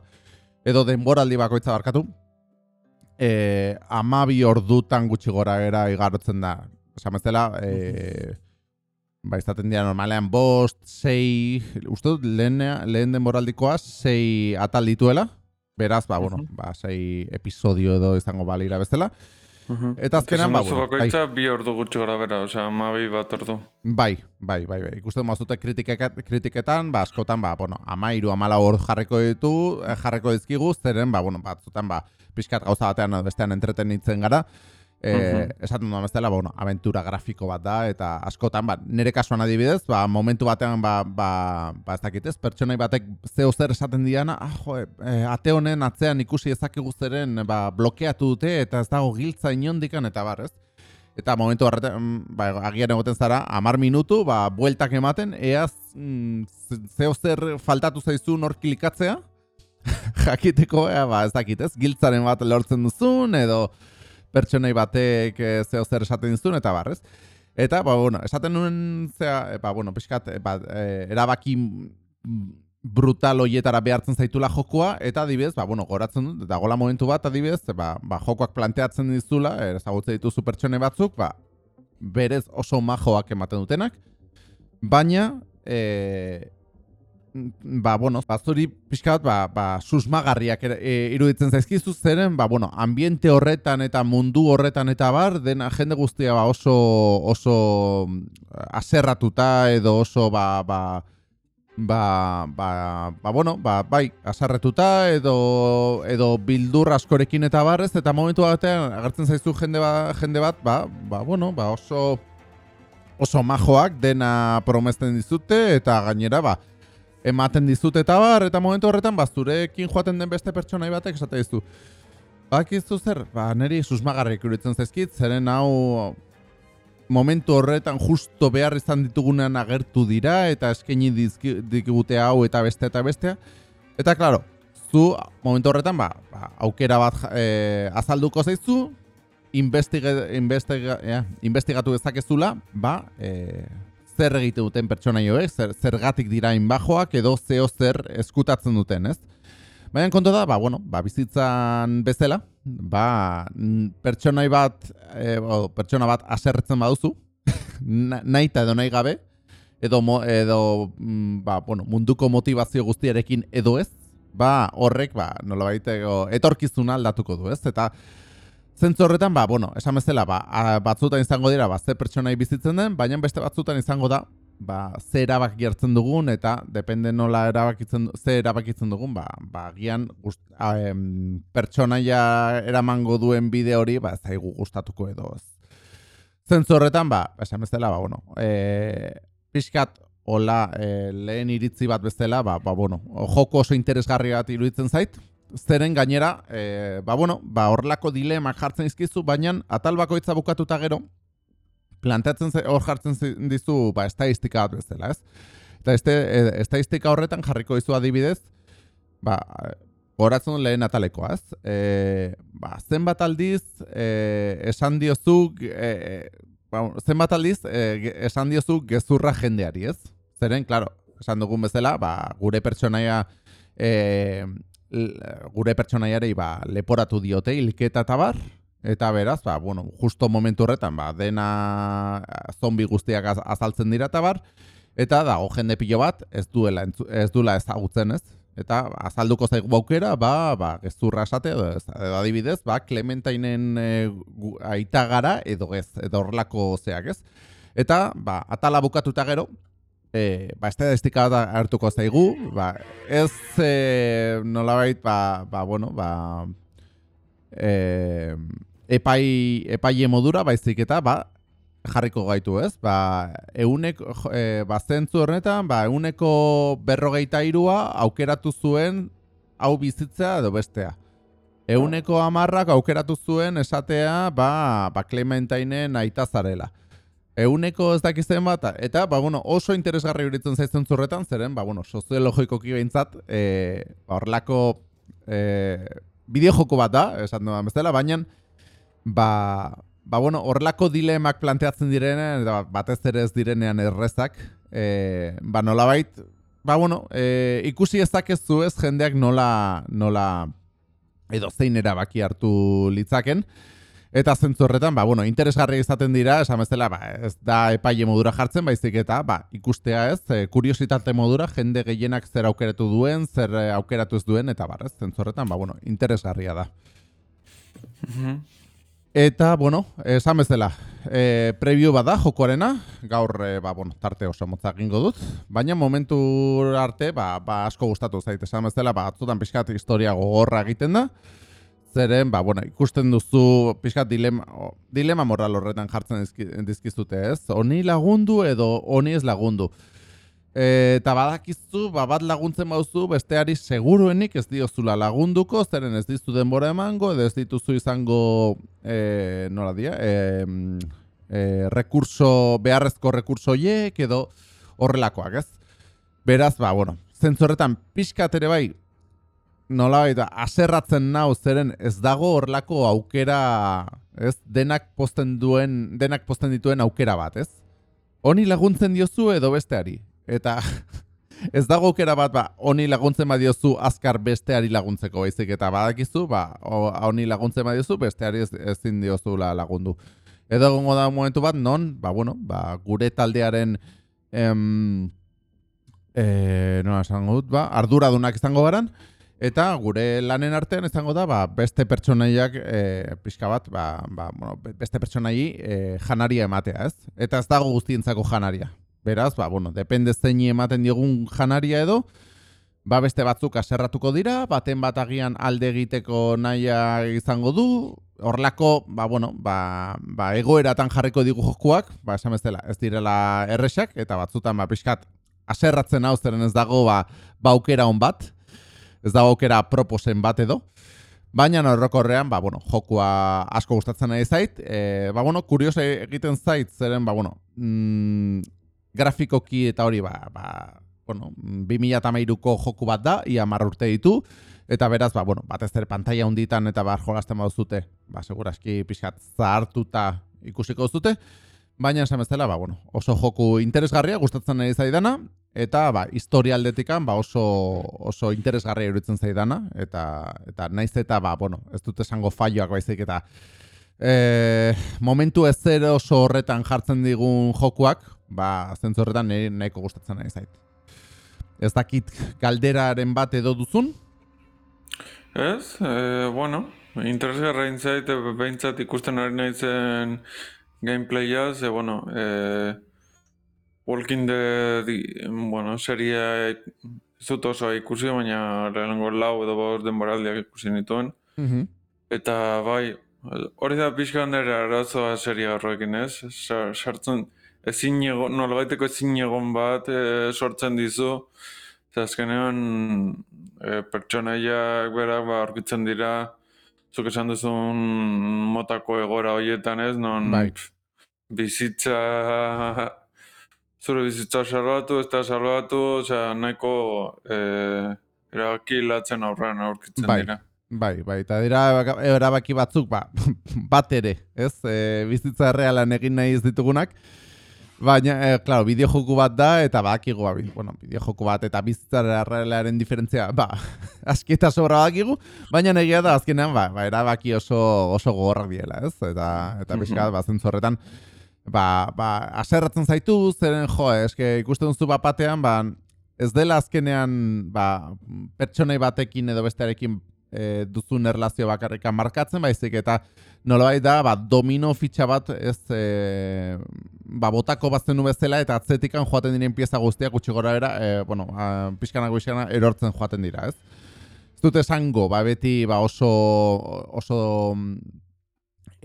edo denboraldi bakoitza barkatu, e, amabi ordutan gutxi gora era igarotzen da. Esan bezala, e, ba, izaten dira normalean bost, sei, uste dut lehen, lehen denboraldikoa sei atal dituela, beraz, ba, bueno, Mhm. ba, sei episodio edo izango balira bezala. Mhm. Eta azkenan, ba, bueno, bai, bakoitza bi ordu gutxi gara bera, osea, amabi bat ordu. bai, bai, bai, bai. Ikusten mazute kritiketan, ba, askotan, ba, bueno, ama iru, amala hor jarriko ditu, eh, jarriko dizkigu, zeren, ba, bueno, batzutan, ba, pixkat gauza batean bestean entretenitzen gara, E, Mhm. esaten duan bezala, ba, bueno, aventura grafiko bat da, eta askotan, ba, nire kasuan adibidez, ba, momentu batean, ba, ba, ba ez dakit ez, pertsonai batek zeo zer esaten diana, ah, jo, e, ate honen atzean ikusi ezakegu zeren, ba, blokeatu dute, eta ez dago giltza inondikan, eta bar, ez? Eta momentu horretan, ba, agian egoten zara, amar minutu, ba, bueltak ematen, eaz, mm, ze- zeo zer faltatu zaizu nor klikatzea, *laughs* jakiteko, ea, ba, ez dakit, ez? Giltzaren bat lortzen duzun, edo pertsonei batek e, zeo zer esaten dizun, eta barrez. Eta, ba, bueno, esaten nuen, zea, e, ba, bueno, pixkat, e, ba, e, erabaki brutal hoietara behartzen zaitula jokoa, eta adibidez, ba, bueno, goratzen dut, dagola momentu bat, adibidez, ba, ba, jokoak planteatzen dizula, ezagutze dituzu pertsone batzuk, ba, berez oso majoak ematen dutenak, baina, e, ba, bueno, ba, zuri pixka bat, ba, ba, susmagarriak e, iruditzen zaizkizu zeren, ba, bueno, ambiente horretan eta mundu horretan eta bar, dena jende guztia ba, oso, oso aserratuta edo oso, ba, ba, ba, ba, ba, bueno, ba, bai, asarretuta edo, edo bildur askorekin eta barrez, eta momentu batean agertzen zaizu jende, ba, jende bat, ba, ba, bueno, ba, oso oso majoak dena promesten dizute eta gainera ba ematen dizute eta bar eta momentu horretan ba zurekin joaten den beste pertsonai batek esate dizu Bakizu zer, ba, niri susmagarrik iruditzen zaizkit, zeren hau momentu horretan justo behar izan ditugunean agertu dira eta eskaini dizki- digute hau eta beste eta bestea. Eta claro, zu momentu horretan ba, ba, aukera bat e, azalduko zaizu, investiga, investiga, ja, investigatu dezakezula, ba, e, zer egite duten pertsonaioek, zer, zergatik dira inbajoak edo zeo zer eskutatzen duten, ez? Baina kontu da, ba, bueno, ba, bizitzan bezala, ba, pertsonai bat, e, o, pertsona bat aserretzen baduzu, *laughs* na- nahi eta edo nahi gabe, edo, edo mm, ba, bueno, munduko motivazio guztiarekin edo ez, ba, horrek, ba, nolabait, ego, etorkizuna aldatuko du, ez? Eta, Zentzu horretan, ba, bueno, esan bezala, ba, batzutan izango dira, ba, ze pertsonai bizitzen den, baina beste batzutan izango da, ba, ze erabaki hartzen dugun, eta depende nola erabakitzen, ze erabakitzen dugun, ba, ba gian gust, a, em, pertsonaia eramango duen bide hori, ba, zaigu gustatuko edo. Zentzu horretan, ba, esan bezala, ba, bueno, e, pixkat, hola, e, lehen iritzi bat bezala, ba, ba, bueno, joko oso interesgarri bat iruditzen zait, zeren gainera, e, ba, bueno, ba, horrelako dilemak jartzen izkizu, baina atal bakoitza bukatuta gero, planteatzen ze- hor jartzen dizu, ba, estadistika bat bezala, ez? Eta este, e, estadistika horretan jarriko dizu adibidez, ba, horatzen lehen atalekoa, ez? E, ba, zenbat aldiz e, esan diozu, e, ba, zenbat aldiz e, esan diozu gezurra jendeari, ez? Zeren, claro, esan dugun bezala, ba, gure pertsonaia e, l- gure pertsonaiarei ba, leporatu diote hilketa eta bar, eta beraz, ba, bueno, justo momentu horretan, ba, dena zombi guztiak az- azaltzen dira eta bar, eta dago jende pilo bat ez duela ez duela ezagutzen ez, eta azalduko zaigu aukera, ba, ba, gezurra esate, edo, ez, edo adibidez, ba, Clementainen e, aita gara, edo ez, edo horrelako zeak ez. Eta, ba, atala bukatuta gero, e, ba, estadistika bat hartuko zaigu, ba, ez e, nolabait, ba, ba, bueno, ba, e, epai, epaile modura, baizik eta, ba, jarriko gaitu, ez? Ba, euneko, e, ba, zentzu horretan, ba, euneko berrogeita irua aukeratu zuen hau bizitzea edo bestea. Euneko amarrak aukeratu zuen esatea, ba, ba Clementainen aita zarela. Euneko ez dakizen bat, eta, ba, bueno, oso interesgarri uritzen zaizten zurretan, zeren, ba, bueno, soziologikoki behintzat, e, ba, horrelako e, bideo joko bat da, esan duan bezala, baina, ba, ba, bueno, horrelako dilemak planteatzen direnean, eta batez ere ez direnean errezak, e, ba, nolabait, ba, bueno, e, ikusi ezakezu ez jendeak nola, nola edo zein erabaki hartu litzaken. Eta zentzu horretan, ba, bueno, interesgarri izaten dira, esan bezala, ba, ez da epaile modura jartzen, baizik eta, ba, ikustea ez, e, kuriositate modura, jende gehienak zer aukeratu duen, zer e, aukeratu ez duen, eta barrez, zentzu horretan, ba, bueno, interesgarria da. Mhm. Eta, bueno, esan bezala, e, preview bat da, jokoarena, gaur, e, ba, bueno, tarte oso motza egingo dut, baina momentu arte, ba, ba asko gustatu zait, esan bezala, ba, atzutan pixkat historia gogorra egiten da, zeren, ba, bueno, ikusten duzu pixkat dilema, dilema moral horretan jartzen dizki, dizkizute, ez? Oni lagundu edo oni ez lagundu. E, eta badakizu, ba, bat laguntzen bauzu, besteari seguruenik ez diozula lagunduko, zeren ez dizu denbora emango, edo ez dituzu izango, e, nola dia, e, e, rekurso, beharrezko rekurso hiek, edo horrelakoak, ez? Beraz, ba, bueno, zentzorretan pixkat ere bai, nola baita, aserratzen nau zeren ez dago horrelako aukera, ez? Denak posten duen, denak posten dituen aukera bat, ez? Honi laguntzen diozu edo besteari? Eta *laughs* ez dago aukera bat, ba, honi laguntzen badiozu azkar besteari laguntzeko baizik eta badakizu, ba, honi laguntzen badiozu besteari ez, ezin diozula lagundu. Edo egongo da momentu bat, non, ba, bueno, ba, gure taldearen em, e, nola esango dut, ba, arduradunak izango garan, eta gure lanen artean izango da, ba, beste pertsonaiak e, pixka bat, ba, ba, bueno, be- beste pertsonai e, janaria ematea, ez? Eta ez dago guztientzako janaria. Beraz, ba, bueno, depende zeini ematen diogun janaria edo, ba beste batzuk aserratuko dira, baten bat agian alde egiteko nahia izango du, horlako, ba, bueno, ba, ba egoeratan jarriko digu jokuak, ba, esan bezala, ez direla erresak, eta batzutan, ba, pixkat, aserratzen hau zeren ez dago, ba, ba aukera on bat, ez dago aukera proposen bat edo, Baina horrokorrean, ba, bueno, jokua asko gustatzen nahi zait. E, ba, bueno, kurioso egiten zait, zeren, ba, bueno, mm, grafikoki eta hori, ba, ba, bueno, 2008ko joku bat da, ia marra urte ditu, eta beraz, ba, bueno, batez ere pantalla hunditan eta bar jolasten baduzute, ba, seguraski pixkat zahartuta ikusiko duzute, baina esan bezala, ba, bueno, oso joku interesgarria, gustatzen nahi zaidana, eta ba, historialdetikan ba, oso, oso interesgarria iruditzen zaidana, eta, eta naiz eta, ba, bueno, ez dut esango faioak baizik, eta e, momentu ez zer oso horretan jartzen digun jokuak, ba, zentzu horretan niri nahiko gustatzen nahi zait. Ez dakit galderaren bat edo duzun? Ez, e, bueno, interesgarra intzait, behintzat ikusten ari naizen gameplaya, ze, bueno, e, Walking Dead, bueno, seria ez dut oso ikusi, baina lehenengo lau edo bost denboraldiak ikusi nituen. Eta bai, hori da pixka nire arazoa seria horrekin ez, Sa- sartzen, ezin egon, nolabaiteko ezin egon bat e, sortzen dizu, eta azkenean e, pertsonaiak berak ba, aurkitzen dira, zuk esan duzun motako egora horietan ez, non Bai. bizitza, zure bizitza salbatu, ez da salbatu, osea, nahiko e, erabaki latzen aurrean aurkitzen Bai. dira. Bai, bai, eta dira erabaki batzuk, ba, *laughs* bat ere, ez? E, bizitza realan egin nahi ez ditugunak. Baina, e, claro, bideojoku bat da, eta badakigu, ba, bueno, bideojoku bat eta bizitza realaren diferentzia, ba, *laughs* aski eta sobra badakigu, baina egia da, azkenean, ba, ba erabaki oso, oso gogorrak diela, ez? Eta, eta Mhm. pixka, ba, zentzu horretan, ba, ba, aserratzen zaitu, zeren, jo, eske ikusten duzu bat batean, ba, ez dela azkenean, ba, pertsonei batekin edo bestearekin e, duzun erlazio bakarrikan markatzen, baizik eta nolabait da, ba, domino fitxa bat ez e, ba, botako bazenu bezala eta atzetikan joaten diren pieza guztiak gutxi gora bera, e, bueno, a, pixkanak pixkana erortzen joaten dira, ez? Ez dut esango, ba, beti ba, oso, oso mm,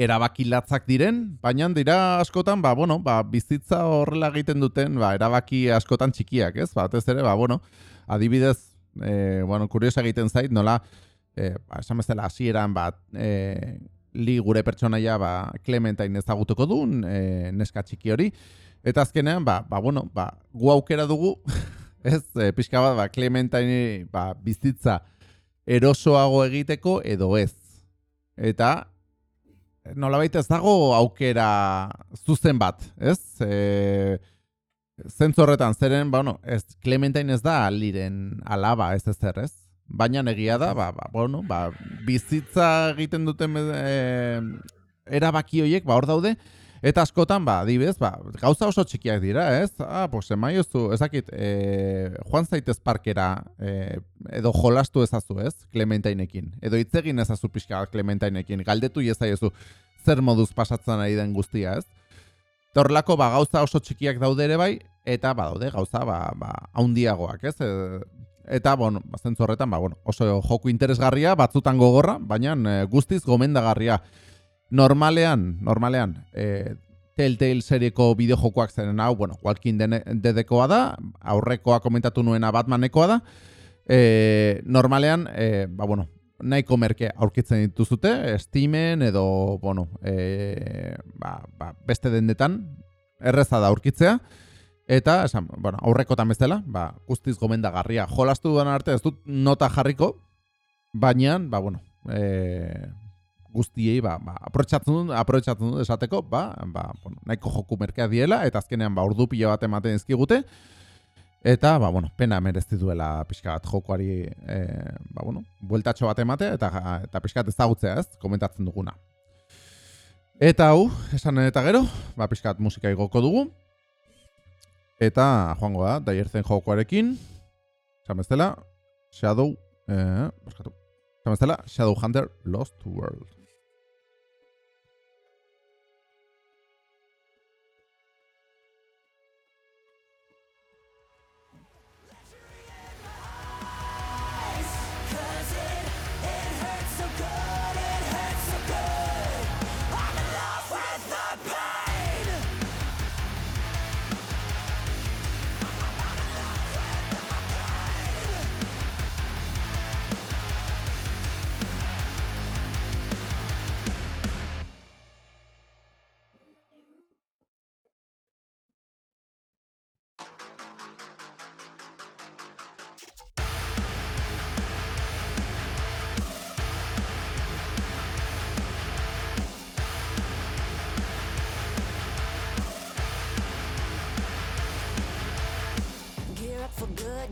erabaki latzak diren, baina dira askotan, ba, bueno, ba, bizitza horrela egiten duten, ba, erabaki askotan txikiak, ez? Batez ere, ba, bueno, adibidez, e, bueno, kuriosa egiten zait, nola, e, ba, esan bezala, hasieran bat, e, li gure pertsonaia, ba, Clementine ezagutuko duen, e, neska txiki hori, eta azkenean, ba, ba, bueno, ba, gu aukera dugu, *laughs* ez, e, pixka bat, ba, Clementine, ba, bizitza erosoago egiteko edo ez. Eta, nolabait ez dago aukera zuzen bat, ez? E, zentzu horretan, zeren, ba, bueno, ez, Clementine ez da liren alaba, ez ez ez? Baina egia da, ba, ba, bueno, ba, bizitza egiten duten e, erabaki horiek, ba, hor daude, Eta askotan, ba, adibidez, ba, gauza oso txikiak dira, ez? Ah, pues emaiozu, ezakit, e, joan zaitez parkera e, edo jolastu ezazu, ez? Clementainekin. Edo itzegin ezazu pixka Clementainekin. Galdetu iezaiozu zer moduz pasatzen ari den guztia, ez? Torlako, ba, gauza oso txikiak daude ere bai, eta ba, daude gauza, ba, ba, haundiagoak, ez? E, eta, bueno, bazentzu horretan, ba, bueno, oso joku interesgarria, batzutan gogorra, baina e, guztiz gomendagarria. Normalean, normalean, e, Telltale serieko bideojokoak zeren hau, bueno, Walking Deadekoa da, aurrekoa komentatu nuena Batmanekoa da. E, normalean, e, ba, bueno, nahiko merke aurkitzen dituzute, Steamen edo, bueno, e, ba, ba, beste dendetan, erreza da aurkitzea. Eta, esan, bueno, aurreko bezala, ba, guztiz gomendagarria. Jolastu duan arte ez dut nota jarriko, baina, ba, bueno, e, guztiei ba ba aprotsatzen dut aprotsatzen dut esateko ba ba bueno nahiko joku merkea diela eta azkenean ba ordu pila bat ematen dizkigute. Eta ba bueno pena merezi duela pixka bat jokoari e, ba bueno bueltatxo bat emate eta eta pixka bat ezagutzea ez? Komentatzen duguna. Eta hau esan eta gero ba pixka bat musika igoko dugu eta joango da daierzen jokoarekin esan bezala Shadow eh, Esan Shadow Hunter Lost World.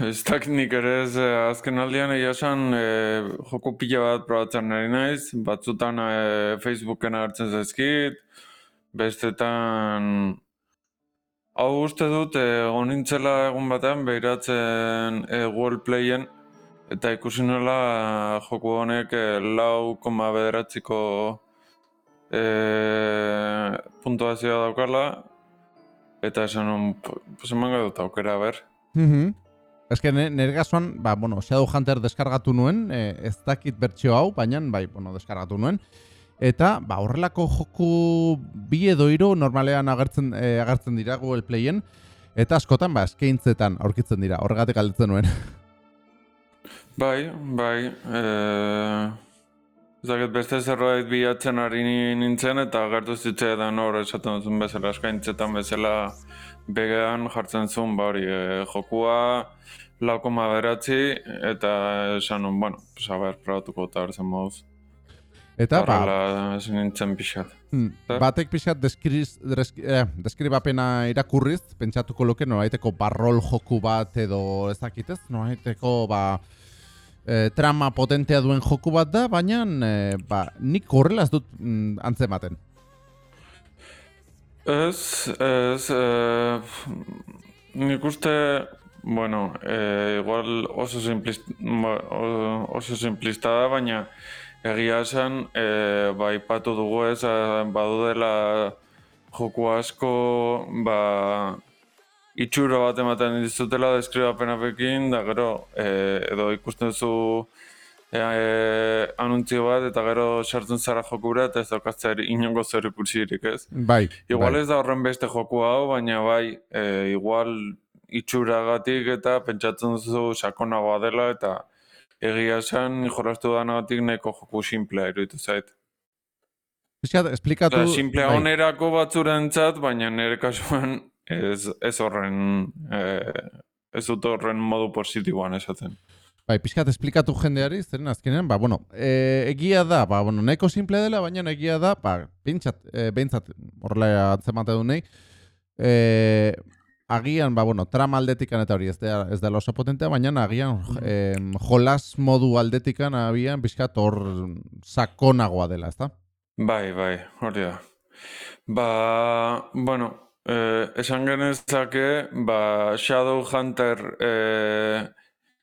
ez daknik ere ez eh, azken aldean egia esan eh, joko pila bat probatzen nari naiz, batzutan e, Facebooken hartzen zaizkit, bestetan hau uste dut egon nintzela egun batean behiratzen e, Playen eta ikusi nola joko honek e, lau koma bederatziko e, puntuazioa daukala, eta esan un, pues eman dut aukera, ber. Mm -hmm. Ez que ba, bueno, Shadow Hunter deskargatu nuen, e, ez dakit bertxio hau, baina, bai, bueno, deskargatu nuen. Eta, ba, horrelako joku bi edo hiru normalean agertzen, e, agertzen dira Google Playen, eta askotan, ba, eskaintzetan aurkitzen dira, horregatik alditzen nuen. *laughs* Bai, bai, e, Zaget beste zerbait bilatzen ari nintzen eta agertu zitzea da hor esaten duzun bezala eskaintzetan bezala begean jartzen zuen ba hori e, jokua lauko beratzi eta esan nun, bueno, pues a ber, probatuko eta hori zen moduz. Eta ba... esan nintzen pixat. Hmm, batek pixat deskriz, eh, deskribapena irakurriz, pentsatuko loke noraiteko barrol joku bat edo ezakitez, noraiteko ba e, trama potentea duen joku bat da, baina e, ba, nik horrela ez dut mm, antzematen. Ez, ez, e, nik uste, bueno, e, igual oso simplista, oso simplista da, baina egia esan, e, ba, ipatu dugu ez, eh, badu dela joku asko, ba, itxura bat ematen dizutela deskribapenapekin, da gero, e, edo ikusten duzu e, e, anuntzio bat, eta gero sartzen zara jokura, eta ez daukatzer inongo zer ikusirik ez. Bai, Igual bai. ez da horren beste joku hau, baina bai, e, igual itxuragatik eta pentsatzen duzu sakonagoa dela eta egia esan jolastu danagatik nahiko joku simplea iruditu zait. Pixkat, esplikatu... Osea, simplea bai. onerako batzurentzat, baina nire kasuan ez, ez horren e, ez dut horren modu positiboan esaten. Bai, pixkat esplikatu jendeari, zeren azkenean, ba, bueno, e, egia da, ba, bueno, nahiko simple dela, baina egia da, ba, pintzat, e, behintzat, horrela atzemate du nahi, e, agian, ba, bueno, trama aldetikan eta hori ez da, ez da oso potentea, baina agian e, jolas modu aldetikan agian pixkat hor sakonagoa dela, ezta? Bai, bai, hori da. Ba, bueno, eh, esan genezake, ba, Shadowhunter eh,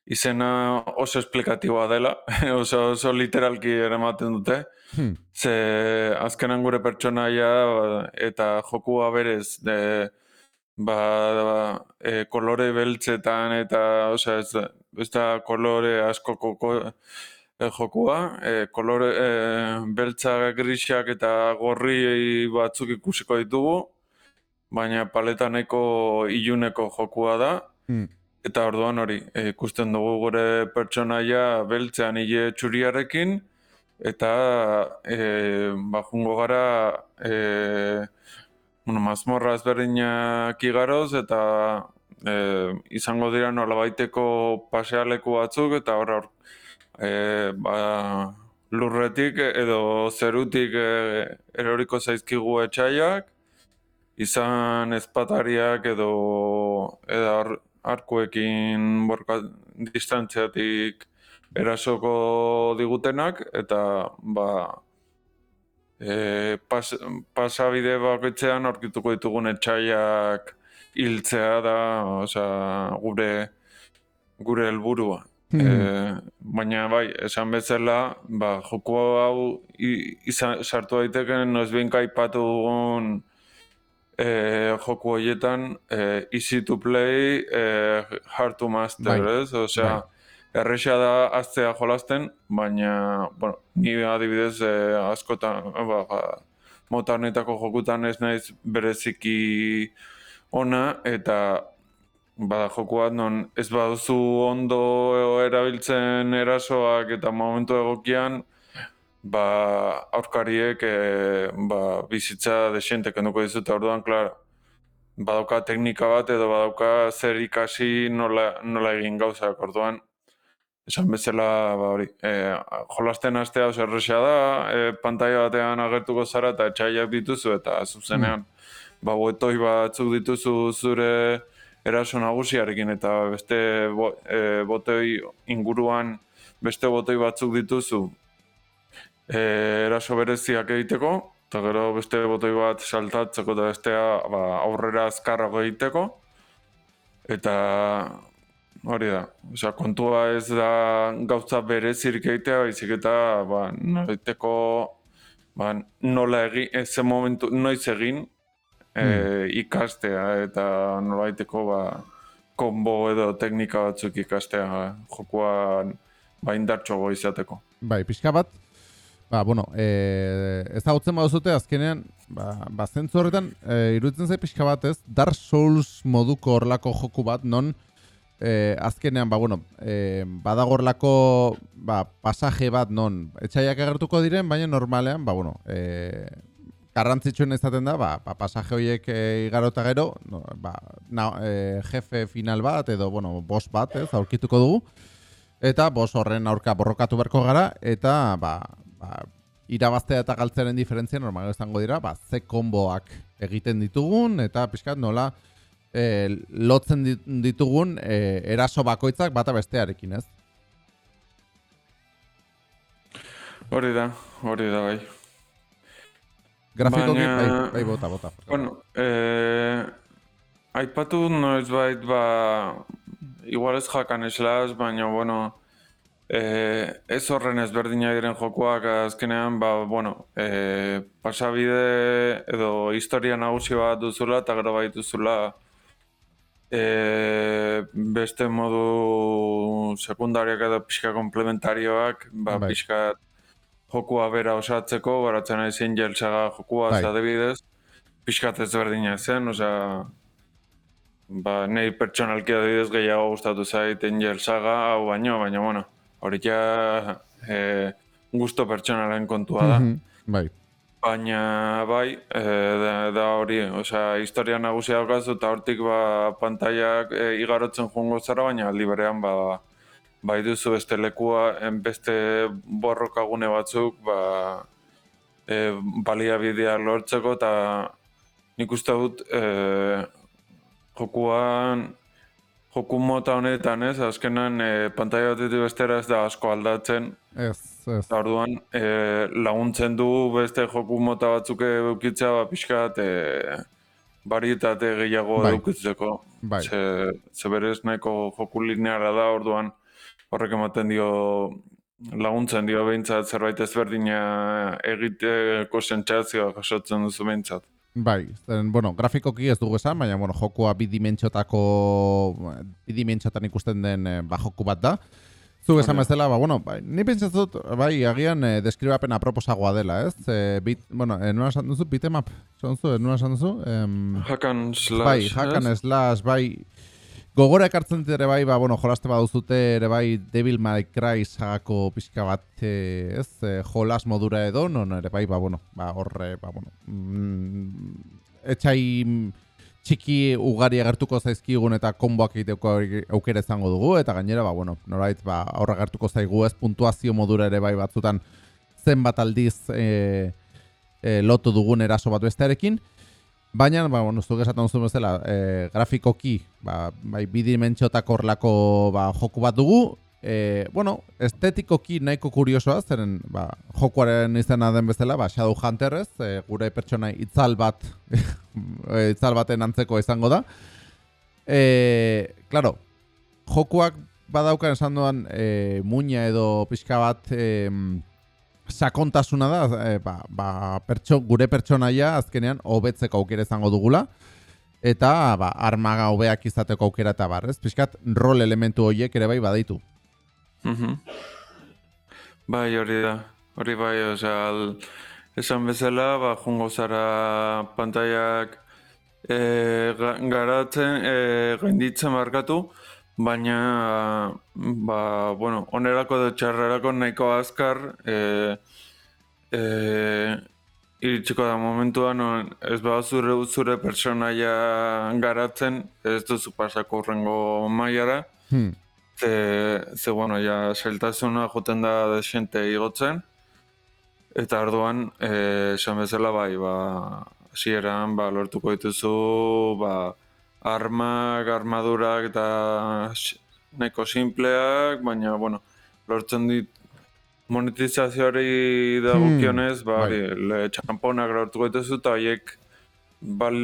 izena oso esplikatiboa dela, *laughs* oso, oso literalki eramaten dute. Hmm. Ze azkenan gure pertsonaia ba, eta jokua berez de, ba, e, kolore beltzetan eta osea ez, da- ez da kolore askoko ko, e, jokua, e, kolore e, beltza grisak eta gorri batzuk ikusiko ditugu, baina paleta nahiko iluneko jokua da. Hmm. Eta orduan hori, e, ikusten dugu gure pertsonaia beltzean hile txuriarekin, eta e, ba, jungo gara e, bueno, mazmorra ezberdinak igaroz, eta e, izango dira nolabaiteko pasealeku batzuk, eta hor hor e, ba, lurretik edo zerutik e, eroriko zaizkigu etxaiak, izan ezpatariak edo edo ar, arkuekin borka distantziatik erasoko digutenak eta ba e, pas, pasabide bakoitzean aurkituko ditugun etxaiak hiltzea da, osea, gure gure helburua. Hmm. E, baina bai, esan bezala, ba, joko hau izan, sartu daiteke noizbehin aipatu dugun e, joku horietan e, easy to play, e, hard to master, Bai. ez? Osea, erresa da aztea jolasten, baina, bueno, ni adibidez e, askotan, ba, ba, mota honetako jokutan ez naiz bereziki ona, eta bada joku bat non ez baduzu ondo erabiltzen erasoak eta momentu egokian, ba, aurkariek e, ba, bizitza desiente kenduko dizute orduan, klar, badauka teknika bat edo badauka zer ikasi nola, nola egin gauzak orduan. Esan bezala, ba hori, e, jolasten hastea oso erresa da, e, pantaila batean agertuko zara eta etxaiak dituzu eta zuzenean, ba botoi batzuk dituzu zure eraso nagusiarekin eta beste bo, e, botoi inguruan beste botoi batzuk dituzu e, eraso bereziak egiteko, eta gero beste botoi bat saltatzeko eta bestea ba, aurrera azkarrago egiteko. Eta hori da, osea, kontua ez da gauza berezirik egitea, baizik eta ba, nolaiteko ba, nola egin, ez momentu, noiz egin e, ikastea eta nolaiteko ba, konbo edo teknika batzuk ikastea jokuan ba, indartxoago izateko. Bai, pixka bat, ba, bueno, e, ezagutzen baduzute azkenean, ba, ba zentzu horretan, e, iruditzen zait pixka bat ez, Dark Souls moduko horlako joku bat, non e, azkenean, ba, bueno, e, badago horlako ba, pasaje bat, non. Etxaiak agertuko diren, baina normalean, ba, bueno, e, garrantzitsuen izaten da, ba, ba, pasaje horiek e, igaro eta gero, no, ba, na, e, jefe final bat, edo, bueno, boss bat, ez, aurkituko dugu, Eta bos horren aurka borrokatu beharko gara, eta ba, ba, irabaztea eta galtzearen diferentzia normal izango dira, ba, ze konboak egiten ditugun, eta pixkat nola e, lotzen dit- ditugun e, eraso bakoitzak bata bestearekin, ez? Hori da, hori da bai. Grafikoki, bai, bai, bota, bota. Bueno, eh, aipatu noiz bait, ba, igual ez jakan eslaz, baina, bueno, eh, ez horren ezberdina diren jokoak azkenean, ba, bueno, eh, pasabide edo historia nagusi bat duzula, eta gero bai duzula eh, beste modu sekundariak edo pixka komplementarioak, ba, Bai. pixka jokua bera osatzeko, baratzen nahi zein jeltsaga jokua, Bai. adibidez, pixkat ezberdina zen, osea, ba, nahi pertsonalki adibidez gehiago gustatu zait Angel Saga, hau baino, baina, bueno, hori ja e, gusto pertsonalen kontua da. Mhm, Bai, Baina, bai, e, da, da hori, osea, historia nagusia daukazu eta hortik ba, pantaiak e, igarotzen joango zara, baina aldi berean ba, bai duzu beste lekua, beste borrokagune batzuk, ba, e, baliabidea lortzeko eta nik uste dut e, jokuan joku mota honetan ez, azkenan e, pantaia batetik bestera ez da asko aldatzen, ez, ez. Orduan e, laguntzen du beste joku mota batzuk edukitzea ba, pixkat e, barietate gehiago Bai. edukitzeko. Bai. Ze, ze berez nahiko joku lineara da orduan horrek ematen dio laguntzen dio behintzat zerbait ezberdina egiteko sentsazioa jasotzen duzu behintzat. Bai, zen, bueno, grafikoki ez dugu esan, baina, bueno, jokua bidimentsiotako, bidimentziotan ikusten den eh, ba, joku bat da. Zu esan bezala, ba, bueno, bai, ni pentsatzen dut, bai, agian eh, deskribapen aproposagoa dela, ez? Eh, bit, bueno, eh, nola esan duzu, bitemap, esan duzu, eh, nola esan duzu? Em, Hakan slash, bai, hakan slash, bai, gogora ekartzen dut ere bai, ba, bueno, jolaste baduzute ere bai Devil May Cry sagako pixka bat, eh, ez, eh, jolas modura edo, non ere bai, ba, bueno, ba, horre, ba, bueno, mm, etxai txiki ugari agertuko zaizkigun eta konboak egiteko auk- aukera izango dugu, eta gainera, ba, bueno, norbait, ba, horra agertuko zaigu ez, puntuazio modura ere bai batzutan zenbat aldiz e, e, lotu dugun eraso bat bestearekin, Baina, ba, bueno, zuk esaten duzu bezala, e, grafikoki, ba, bai, bidimentsiotako horlako ba, joku bat dugu, e, bueno, estetikoki nahiko kuriosoa, zeren, ba, jokuaren izena den bezala, ba, Shadowhunter ez, e, gure pertsona itzal bat, *laughs* e, itzal baten antzeko izango da. E, claro, jokuak badaukan esan duan e, muina edo pixka bat e, sakontasuna da, e, ba, ba, pertso, gure pertsonaia azkenean hobetzeko aukera izango dugula eta ba, armaga hobeak izateko aukera eta bar, ez? Pixkat rol elementu horiek ere bai badaitu. Mhm. Bai, hori da. Hori bai, osea, al, esan bezala, ba, jungo zara pantaiak e, ga, garatzen, e, gainditzen markatu, baina, ba, bueno, onerako edo txarrerako nahiko azkar, e, e, iritsiko da momentuan, non ez ba zure, zure personaia garatzen, ez duzu pasako urrengo mailara, Hmm. Ze, ze bueno, ja, zailtasuna joten da desente igotzen, eta orduan, eh, esan bezala bai, ba, hasieran ba, lortuko dituzu, ba, armak, armadurak eta nahiko simpleak, baina, bueno, lortzen dit monetizazioari dagokionez, ba, bai. le txamponak lortuko dituzu, eta horiek bal,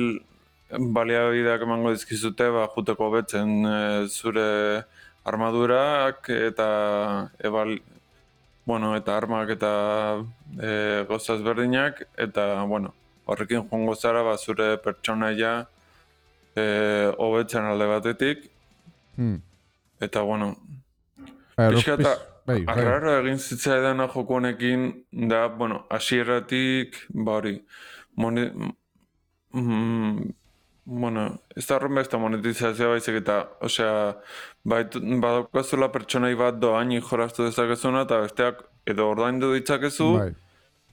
baliabideak emango dizkizute, ba, juteko betzen e, zure armadurak eta ebal, bueno, eta armak eta e, gozaz berdinak, eta, bueno, horrekin joango zara, ba, zure pertsonaia e, hobetzen alde batetik, Hmm. eta, bueno, Pixka eta bai, arraro egin zitzaidana joko honekin da, bueno, hasieratik, ba hori, moni, mm, bueno, ez da horren beste monetizazioa baizik eta, osea, bait, badaukazula pertsonai bat doaini jolastu dezakezuna eta besteak edo ordaindu ditzakezu, Bai.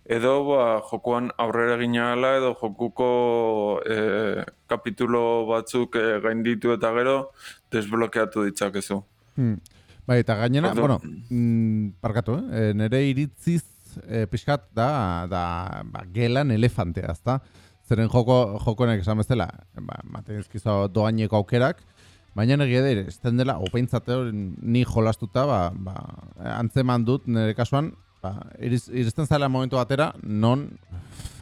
Edo ba, jokoan aurrera egin ahala edo jokuko e, kapitulo batzuk e, gainditu eta gero desblokeatu ditzakezu. Hmm. Bai, eta gainera, Ordu- bueno, mm, parkatu, eh? E, nire iritziz e, pixkat da, da ba, gelan elefantea, ezta? Zeren joko, jokonek esan bezala, ba, maten izkizo doaineko aukerak, baina negia dira, ez den dela, opeintzate hori ni jolastuta, ba, ba, antzeman dut nire kasuan, ba, iriz, iristen zaila momentu batera, non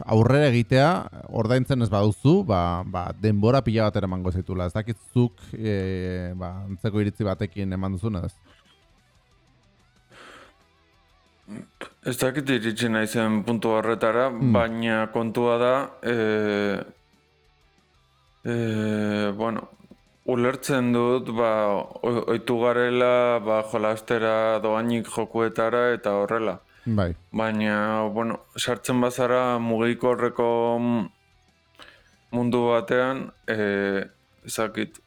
aurrera egitea, ordaintzen ez baduzu, ba, ba, denbora pila batera emango zitula. Ez dakitzuk, e, ba, antzeko iritzi batekin eman duzun, ez? Ez dakit iritsi naizen puntu horretara, baina kontua da, e, e, bueno, ulertzen dut, ba, o- ohitu garela, ba, jolastera doainik jokuetara eta horrela. Bai. Baina, bueno, sartzen bazara mugikorreko m- mundu batean, e, ezakit,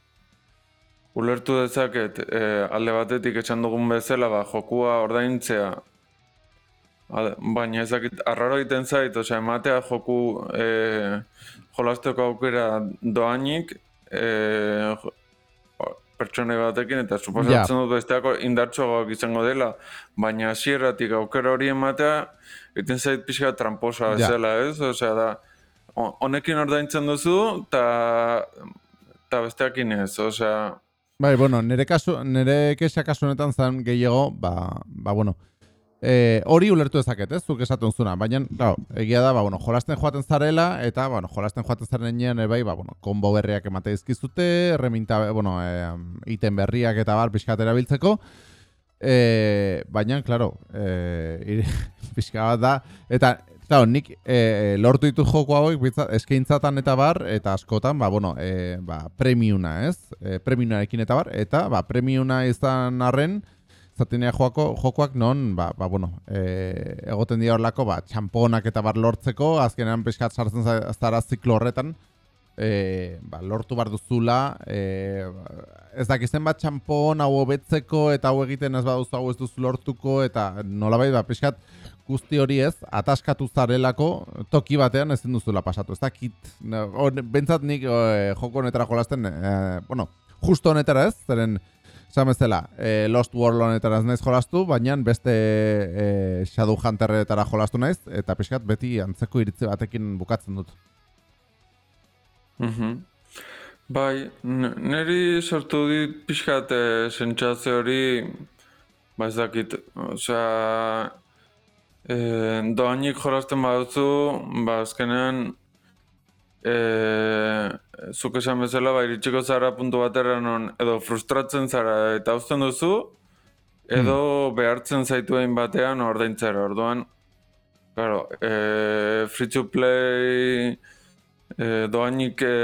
ulertu dezaket, e, alde batetik esan dugun bezala, ba, jokua ordaintzea, baina ezakit, arraro egiten zait, osea, ematea joku e, jolasteko aukera doainik, e, pertsone batekin, eta suposatzen dut besteako indartsuagoak izango dela, baina hasieratik aukera hori ematea, egiten zait pixka tramposa Ja. zela, ez? Osea, da, ho- honekin ordaintzen duzu, eta eta besteakin ez, osea, Bai, bueno, nire kasu, nire kexa kasu honetan zen gehiago, ba, ba bueno, e, hori ulertu dezaket, ez, zuk esaten zuna, baina, claro, egia da, ba, bueno, jolasten joaten zarela, eta, bueno, jolasten joaten zaren enean, bai, ba, bueno, konbo berriak emate dizkizute, reminta, bueno, e, iten berriak eta bar, pixkat erabiltzeko, e, baina, claro, e, *laughs* pixka bat da, eta, Claro, nik e, lortu ditut joko hauek eskaintzatan eta bar, eta askotan, ba, bueno, e, ba, premiuna, ez? E, premiunarekin eta bar, eta, ba, premiuna izan arren, zatenea joako, jokoak non, ba, ba bueno, e, egoten dira horlako, ba, txamponak eta bar lortzeko, azkenean peskat sartzen za- zara ziklo horretan, e, ba, lortu bar duzula, e, ez dakizen bat txampon hau hobetzeko eta hau egiten ez baduzu hau ez duzu lortuko, eta nolabait, ba, peskat, guzti hori ez, ataskatu zarelako toki batean ezin duzula pasatu. Ez dakit, hon- bentsat nik e, joko honetara jolasten, e, bueno, justo honetara ez, zeren, esan bezala, e, Lost World honetara ez naiz jolastu, baina beste e, Shadowhunterretara jolastu naiz, eta pixkat beti antzeko iritzi batekin bukatzen dut. Mhm. Bai, n- niri sortu dit pixkat e, sentsazio hori, ba ez dakit, osea, e, doainik jolasten baduzu, ba azkenean, e, zuk esan bezala, ba iritsiko zara puntu batera non edo frustratzen zara eta uzten duzu, edo behartzen zaituen batean ordaintzera, orduan, claro, e, free to play, e, doainik e,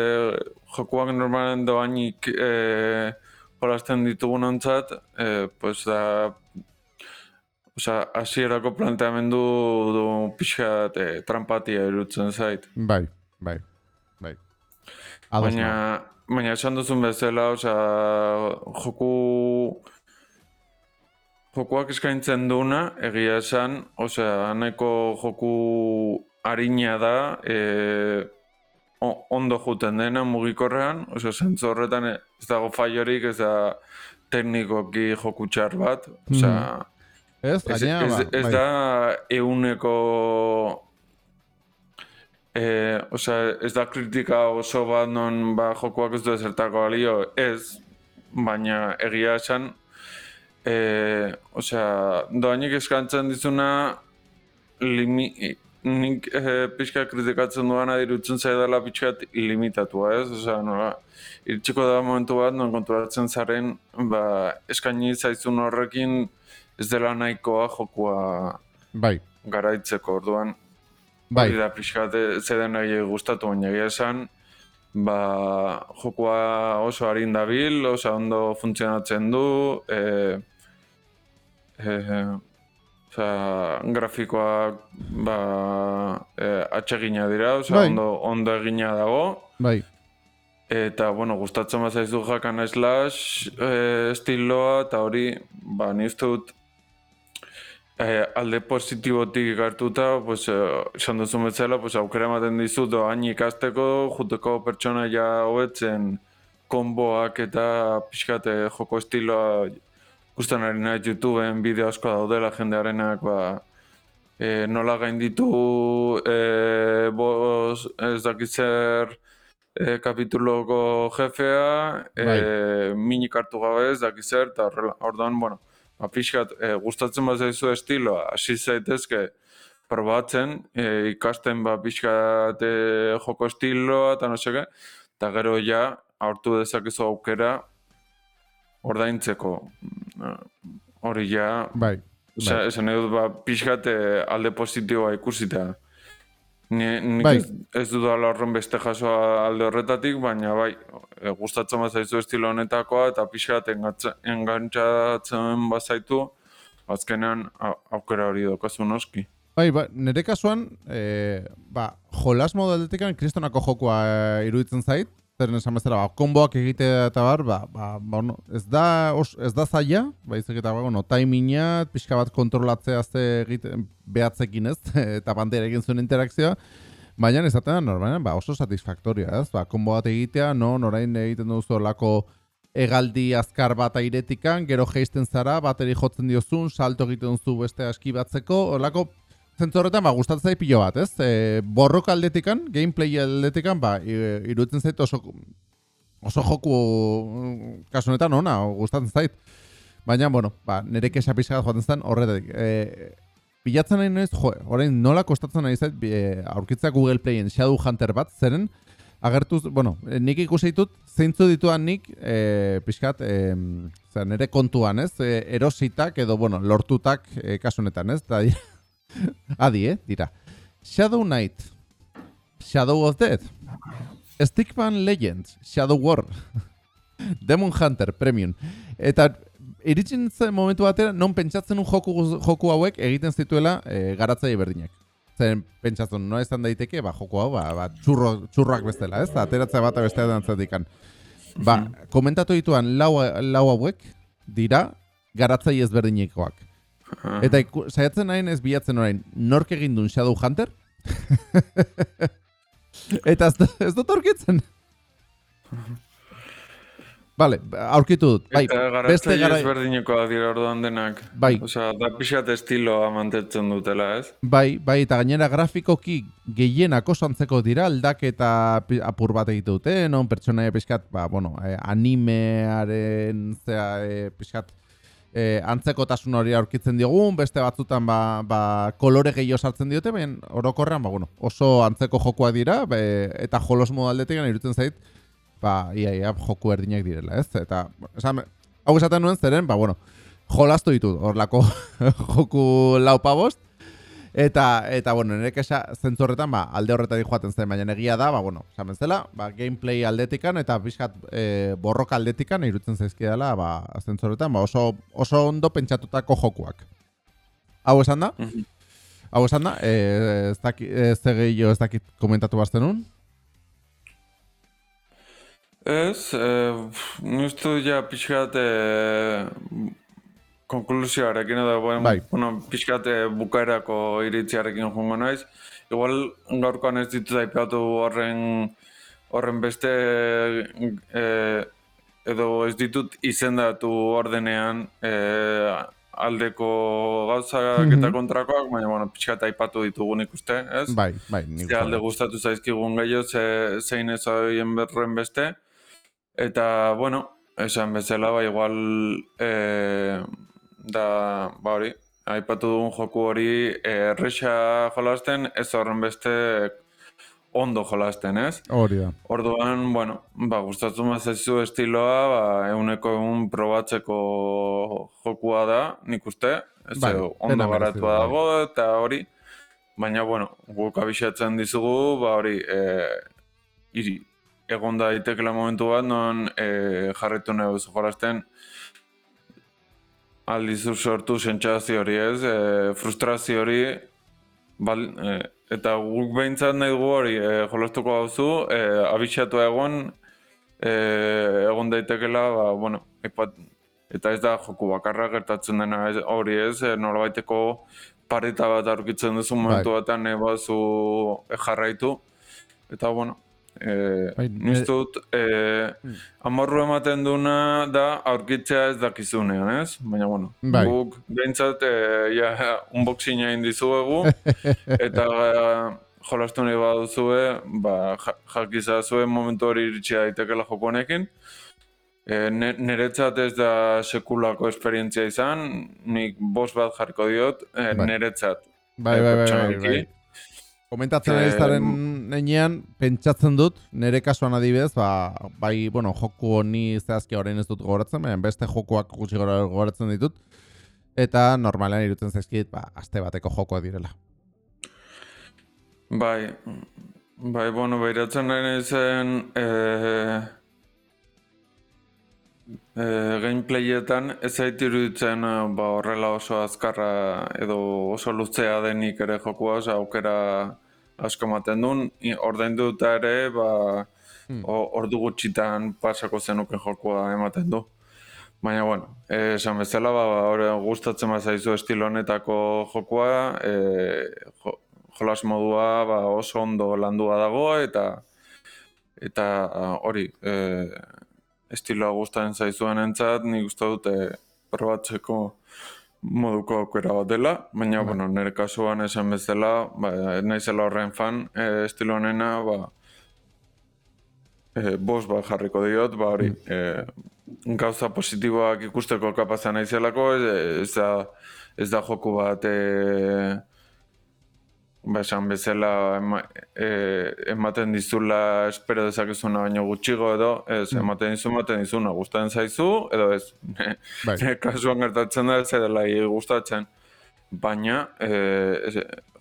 jokuak normalen doainik e, jolasten ditugun ontzat, e, pues da, osea, hasierako planteamendu du pixkat e, trampatia irutzen zait. Bai, bai. Ados Baina, baina esan duzun bezala, osea, joku jokuak eskaintzen duena, egia esan, osea, nahiko joku harina da, e, ondo juten dena mugikorrean, osea, zentzu horretan ez dago fallorik, ez da teknikoki joku txar bat, osea, Ez, Ez, gainera, ez, ba, ez bai. da euneko e, osea, ez da kritika oso bat non ba, jokoak ez du ezertako balio, ez, baina egia esan, e, osea, doainik eskantzen dizuna limi, nik e, pixka kritikatzen duana dirutzen zaidala pixkat limitatua, ez? Osea, nola, iritsiko da momentu bat, non konturatzen zaren, ba, eskaini zaizun horrekin ez dela nahikoa jokua Bai, garaitzeko, orduan, bai. hori da pixkat zeden nahi gustatu, baina egia esan, ba, jokua oso harin dabil, oso ondo funtzionatzen du, e, e, Osea, grafikoak ba, e, atsegina dira, osea, Bai. ondo, ondo egina dago. Bai, Eta, bueno, gustatzen bazaizu jakan slash e, estiloa, eta hori, ba, ni uste dut e, alde positibotik hartuta, pues, e, esan duzun bezala, pues, aukera ematen dizu doain ikasteko, juteko pertsonaia hobetzen konboak eta pixkate joko estiloa ikusten ari naiz YouTubeen bideo asko daudela jendearenak, ba, e, nola gainditu e, bos, ez dakit zer e, kapituloko jefea, e, Bai. minik hartu gabe ez dakit zer, eta horrela, orduan, bueno, ba, e, gustatzen bat zaizu estiloa, hasi zaitezke, probatzen, e, ikasten ba, pixkat e, joko estiloa, eta no seke, eta gero ja, aurtu dezakezu aukera, ordaintzeko. Hori ja, Bai. Bai. esan nahi ba, pixkat eh, alde positiboa ikusita. Ni, nik Bai. ez, ez dudala horren beste jasoa alde horretatik, baina bai, e, gustatzen bat zaizu estilo honetakoa, eta engatza- engantzatzen bazaitu, azkenean au- aukera hori dokazu noski. Bai, ba, nire kasuan, e, ba, jolas modu aldetekan kristonako jokoa e, iruditzen zait, zeren esan bezala, ba, konboak egitea eta bar, ba, ba, ba, bueno, ez da, os, ez da zaila, baizik eta, ba, bueno, timinga, pixka bat kontrolatzea ze egiten behatzekin ez, *laughs* eta bandera egin zuen interakzioa, baina esaten da, normalen, ba, oso satisfaktoria, ez, ba, konbo bat egitea, no, norain egiten duzu olako egaldi azkar bat airetikan, gero geisten zara, bateri jotzen diozun, salto egiten duzu beste aski batzeko, olako zentzu horretan, ba, gustatzen pilo bat, ez? E, borrok aldetikan, gameplay aldetikan, ba, iruditzen zait oso, oso joku mm, kasu honetan ona, gustatzen zait. Baina, bueno, ba, nire kesa pixka joaten zen horretatik. E, bilatzen nahi noiz, jo, orain nola kostatzen nahi zait, e, aurkitzea Google Playen Shadow Hunter bat, zeren, agertuz, bueno, nik ikusi ditut, zeintzu dituan nik, e, pixkat, e, zer, nire kontuan, ez? E, erositak edo, bueno, lortutak e, kasu honetan, ez? Da, Adi, eh? Dira. Shadow Knight. Shadow of Death. Stickman Legends. Shadow War. *laughs* Demon Hunter Premium. Eta iritsin zen momentu batera, non pentsatzen un joku, joku hauek egiten zituela e, garatzaile berdinak. Zen pentsatzen, no izan daiteke, ba, joku hau, ba, ba, txurro, txurroak bestela, ez? Ateratzea bat bestea dantzatikan. Ba, komentatu dituan lau, lau hauek dira garatzaile ezberdinekoak. Eta iku, saiatzen nahi ez bilatzen orain, nork egin duen Shadow Hunter? *laughs* Eta ez, ez dut aurkitzen. Vale, aurkitu dut. Bai, eta beste gara... ezberdinekoa dira orduan denak. Bai. Osea, da pixat estiloa mantetzen dutela, ez? Bai, bai, eta gainera grafikoki gehienak oso antzeko dira, aldaketa apur bat egite dute, non pertsonaia pixkat, ba, bueno, eh, animearen, zera, eh, pixkat, eh, antzekotasun hori aurkitzen diogun, beste batzutan ba, ba, kolore gehiago sartzen diote, baina orokorrean, ba, bueno, oso antzeko jokoak dira, be, eta jolos modaldetik iruditzen zait, ba, ia, ia, joku erdinak direla, ez? Eta, esan, hau esaten nuen zeren, ba, bueno, jolastu ditut, horlako *laughs* joku lau pabost, Eta, eta bueno, nire kesa zentzu horretan, ba, alde horretatik joaten zen, baina egia da, ba, bueno, esan bezala, ba, gameplay aldetikan eta pixkat e, borroka aldetikan irutzen zaizkidala, ba, zentzu horretan, ba, oso, oso ondo pentsatutako jokuak. Hau esan da? Mhm. Hau esan da, e, ez daki, ez gehiago ez dakit komentatu baztenun? Ez, uste dut ja pixkat eh, konklusioarekin edo, bueno, Bai. bueno, pixkat eh, bukaerako iritziarekin jongo naiz. Igual gaurkoan ez ditut aipatu horren horren beste eh, edo ez ditut izendatu ordenean eh, aldeko gauzak Mhm. eta kontrakoak, baina bueno, pixkat aipatu ditugun ikuste, ez? Bai, bai, nik alde gustatu zaizkigun gehiago, ze, zein ez horien berren beste. Eta, bueno, esan bezala, ba, igual, e, da, ba hori, aipatu dugun joku hori eh, erresa jolasten, ez horren beste ondo jolasten, ez? Hori da. Orduan, bueno, ba, gustatzen bazaizu estiloa, ba, euneko egun probatzeko jokua da, nik uste, ez Bai, ondo garatua bai. dago, eta hori, baina, bueno, guk abixatzen dizugu, ba, hori, e, iri, egon da daitekela momentu bat, non e, jarretu nahi jolasten, aldizu sortu sentsazio hori ez, e, frustrazio hori, bal, e, eta guk behintzat nahi dugu hori e, jolastuko gauzu, e, abixatu egon, e, egon daitekela, ba, bueno, epat, eta ez da joku bakarra gertatzen dena ez, hori ez, e, nolabaiteko pareta bat aurkitzen duzu momentu batean e, bazu e, jarraitu, eta bueno, e, Bai, nik uste dut, e, amorru ematen duna da aurkitzea ez dakizunean, ez? Baina, bueno, Bai. guk behintzat, e, ja, unboxing egin dizuegu, *laughs* eta e, jolastu nahi baduzue, ba, ja- jakizazue momentu hori iritsi daitekela joko honekin, E, ne- Neretzat ez da sekulako esperientzia izan, nik bost bat jarriko diot, e, Bai. neretzat. Bai, bai, bai, bai, bai. Komentatzen Eh, ari zaren nenean, pentsatzen dut, nire kasuan adibidez, ba, bai, bueno, joku honi zehazki orain ez dut gogoratzen, baina beste jokuak gutxi gora gogoratzen ditut, eta normalean irutzen zaizkit, ba, aste bateko jokoak direla. Bai, bai, bueno, behiratzen ari zen, e, e, gameplayetan ez zait iruditzen e, ba, horrela oso azkarra edo oso luzea denik ere jokua, osea, aukera asko ematen duen, I- ordainduta ere, ba, Hmm. o- ordu gutxitan pasako zenuke jokua ematen du. Baina, bueno, eh, esan bezala, ba, hori gustatzen bazaizu estilo honetako jokua, eh, jo, jolas modua ba, oso ondo landua dago, eta eta hori, eh, estiloa gustatzen zaizuen entzat, nik uste dut eh, probatzeko moduko aukera bat dela, baina, Bai. bueno, nire kasuan esan bezala, ba, naizela horren fan, eh, estilo honena, ba, eh, bost bat jarriko diot, ba hori, eh, gauza positiboak ikusteko kapazan naizelako, ez, ez, da, ez da joku bat eh, ba esan bezala ema, eh, ematen dizula espero dezakezuna baino gutxigo edo, ez, ematen dizu, ematen dizuna, gustatzen zaizu, edo ez, *laughs* Bai. kasuan gertatzen da, ez dela gustatzen, baina ez,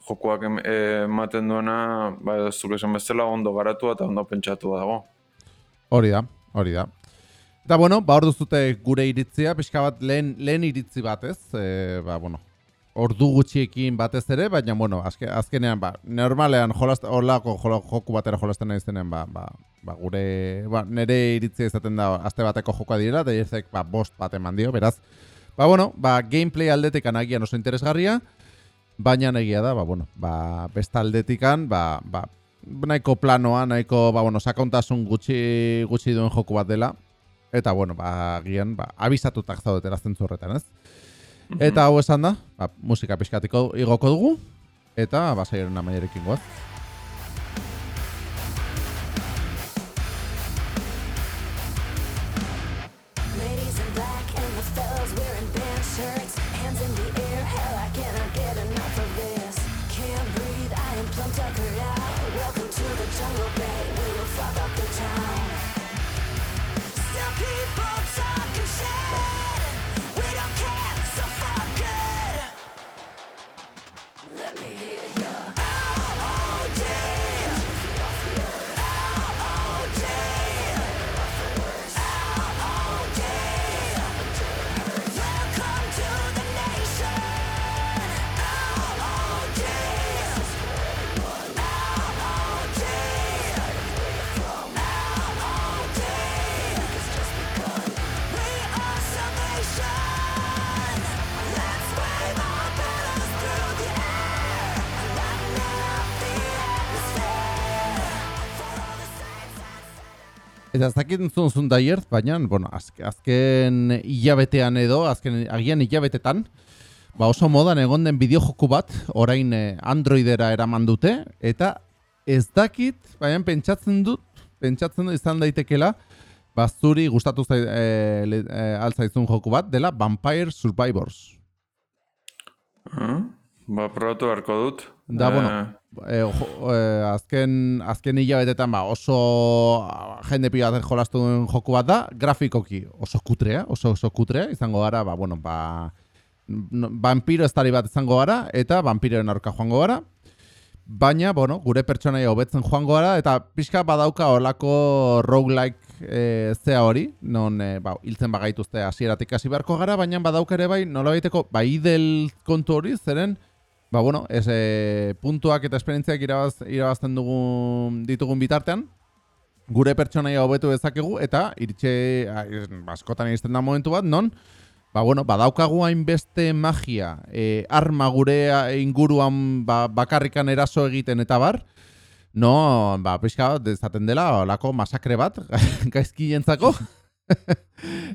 jokuak em- eh, ematen duena, ba, zuk esan bezala ondo garatua eta ondo pentsatua dago. Hori da, hori da. Eta bueno, ba hor duzute gure iritzia, pixka bat lehen, lehen iritzi batez, e, ba bueno, ordu gutxiekin batez ere, baina bueno, azke, azkenean, ba, normalean jolast, holako jolo- joku batera jolasten nahi zenean, ba, ba, ba, gure, ba, nire iritzia izaten da aste bateko jokoa direla, eta irzek, ba, bost bat eman dio, beraz, ba bueno, ba, gameplay aldetik anagian oso interesgarria, baina egia da, ba, bueno, ba, beste aldetikan, ba, ba, nahiko planoa, nahiko, ba, bueno, sakontasun gutxi, gutxi duen joku bat dela, eta, bueno, ba, agian, ba, abisatutak zaudetela zentzu horretan, ez? Eta hau esan da, ba, musika pixkatiko igoko dugu, eta basaiaren amaierekin goaz. Eta ez dakit entzun zun baina, bueno, azke, azken hilabetean edo, azken agian hilabetetan, ba oso modan egon den bideojoku bat, orain eh, Androidera eraman dute, eta ez dakit, baina pentsatzen dut, pentsatzen dut izan daitekela, ba zuri gustatu zai, e, le, e, altzaizun joku bat, dela Vampire Survivors. Ah, Ba, probatu beharko dut. Da, Eh, bueno, e, jo, e, azken, azken hilabetetan ba, oso ah, jende pila bat jolastu duen joku bat da, grafikoki oso kutrea, oso oso kutrea, izango gara, ba, bueno, ba, vampiro estari bat izango gara, eta vampiroen aurka joango gara, baina, bueno, gure pertsonaia hobetzen joango gara, eta pixka badauka olako roguelike e, zea hori, non e, ba, hiltzen bagaituzte hasieratik hasi beharko gara, baina badauka ere bai, nola baiteko, ba, idel kontu hori, zeren, Ba, bueno, ez, e, puntuak eta esperientziak irabaz, irabazten dugun ditugun bitartean, gure pertsonaia hobetu dezakegu, eta iritxe, a, ez- askotan iristen da momentu bat, non, ba, bueno, badaukagu hainbeste magia, e, arma gure a- inguruan ba, bakarrikan eraso egiten eta bar, no, ba, pixka bat, dezaten dela, olako masakre bat, *laughs* gaizki jentzako,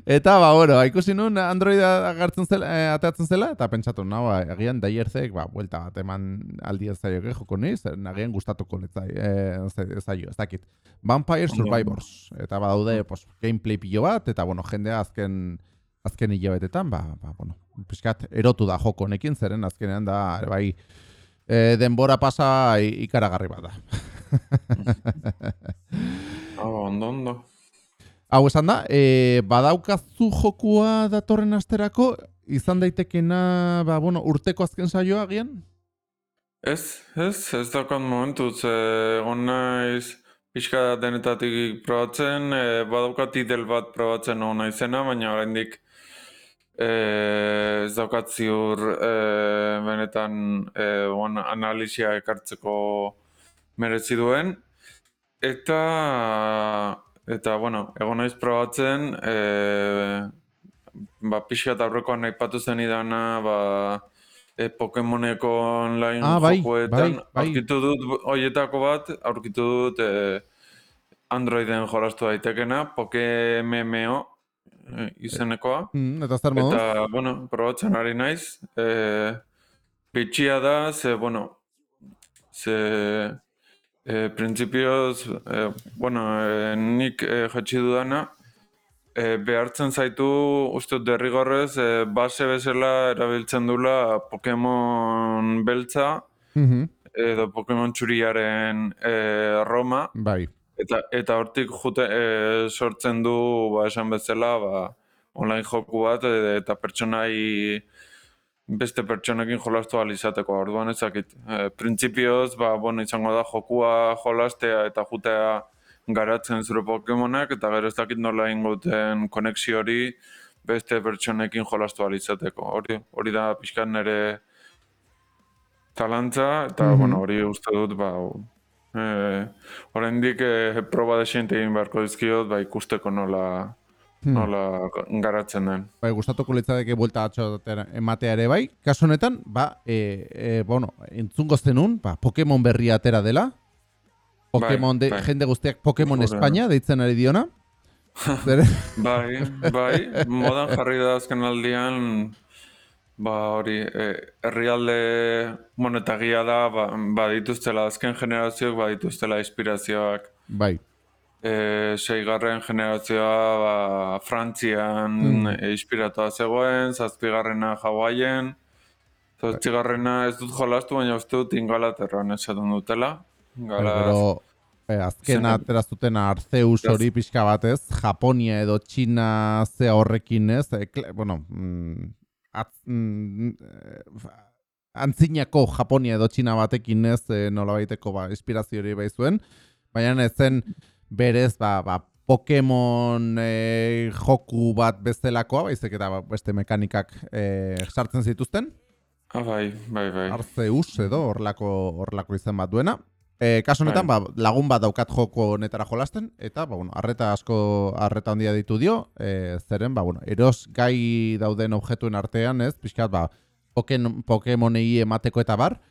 eta, ba, bueno, ikusi nun Androida agertzen zela, eh, ateatzen zela, eta pentsatu, na, ba, agian daierzek, ba, buelta bat eman aldi ez zaio joko niz, agian gustatuko letzai, eh, zaio, ez dakit. Vampire Survivors, eta badaude, pues, gameplay pilo bat, eta, bueno, jendea azken, azken hilabetetan, ba, ba, bueno, pixkat erotu da joko honekin, zeren azkenean da, bai, e, denbora pasa ikaragarri bat da. *laughs* Ah, ondo, ondo. Hau esan da, e, badaukazu jokua datorren asterako, izan daitekena, ba, bueno, urteko azken saioa agian? Ez, ez, ez daukat momentu, ze egon naiz pixka denetatik probatzen, e, badaukat idel bat probatzen hon naizena, baina oraindik e, ez daukat ziur e, benetan e, on, analizia ekartzeko merezi duen. Eta, eta bueno, egon naiz probatzen, e, ba, pixka eta aurrekoan aipatu zen idana, ba, e, Pokemoneko online Ah, bai, jokoetan, bai, bai. aurkitu dut hoietako bat, aurkitu dut e, Androiden jolastu daitekena, Pokemmo e, izenekoa. Mm, eta zer? Eta, bueno, probatzen ari naiz. E, bitxia da, ze, bueno, ze, e, printzipioz, e, bueno, e, nik e, jetxi dudana, e, behartzen zaitu, uste dut derrigorrez, e, base bezala erabiltzen dula Pokemon beltza, Mhm, edo Pokemon txuriaren e, Roma, Bai. Eta, eta hortik jute, e, sortzen du, ba, esan bezala, ba, online joku bat, e, eta pertsonai beste pertsonekin jolastu ahal izateko, orduan ezakit. E, printzipioz, ba, bueno, izango da jokua jolastea eta jutea garatzen zure Pokemonak, eta gero ez dakit nola inguten konexio hori beste pertsonekin jolastu ahal izateko. Hori, hori da pixkan nire talantza, eta, Mhm. bueno, hori uste dut, ba, eh, oraindik eh, proba desiente egin beharko dizkiot, ba, ikusteko nola, Hmm. nola garatzen den. Bai, gustatuko litzateke buelta atxo ematea ere bai. Kasu honetan, ba, e, e, bueno, entzungo zenun, ba, Pokemon berria atera dela. Pokemon, de, bai. jende guztiak Pokemon Hore. Espainia deitzen ari diona. *laughs* Bai, bai, modan jarri da azken aldian, ba hori, eh, herrialde, bueno, eta egia da, ba, badituztela, azken generazioak badituztela inspirazioak. bai. E, seigarren generazioa ba, Frantzian Mm. inspiratua zegoen, zazpigarrena Hawaiien, zazpigarrena ez dut jolastu, baina uste dut ingalaterran esaten dutela. Ingala, Pero, eh, azken Zen- ateraztuten Arceus Gaz- hori pixka batez, Japonia edo Txina zea horrekin ez, e, kle- bueno, mm, atz, mm, eh, antzinako Japonia edo Txina batekin ez, e, nolabaiteko ba, inspirazio hori bai zuen, baina ez zen berez, ba, ba, Pokemon e, joku bat bezalakoa, baizik eta ba, beste mekanikak e, sartzen zituzten, ah, bai, bai, bai. Arceus edo horrelako horrelako izen bat duena. E, kasu honetan, Bai. ba, lagun bat daukat joko honetara jolasten, eta, ba, bueno, arreta asko, arreta handia ditu dio, e, zeren, ba, bueno, eros gai dauden objektuen artean, ez, pixkat, ba, Poken, Pokemonei emateko eta bar,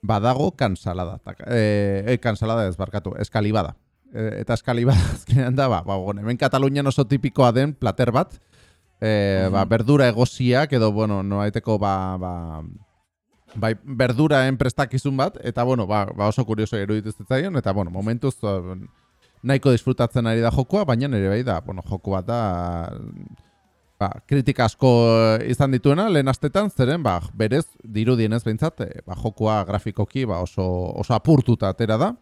badago kansalada. Ta, e, e, kansalada ez, barkatu, eskalibada. E, eta eskalibada *laughs* azkenean da, ba, ba, bueno, hemen Katalunian oso tipikoa den plater bat, e, ba, berdura egosiak, edo, bueno, noaiteko, ba, ba, bai, berduraen prestakizun bat, eta, bueno, ba, ba oso kurioso eruditu zitzaion, eta, bueno, momentuz uh, nahiko disfrutatzen ari da jokoa, baina nire bai da, bueno, joko bat da, ba, kritika asko izan dituena lehen astetan, zeren, ba, berez, dirudienez behintzat, eh, ba, jokoa grafikoki ba, oso, oso apurtuta atera da,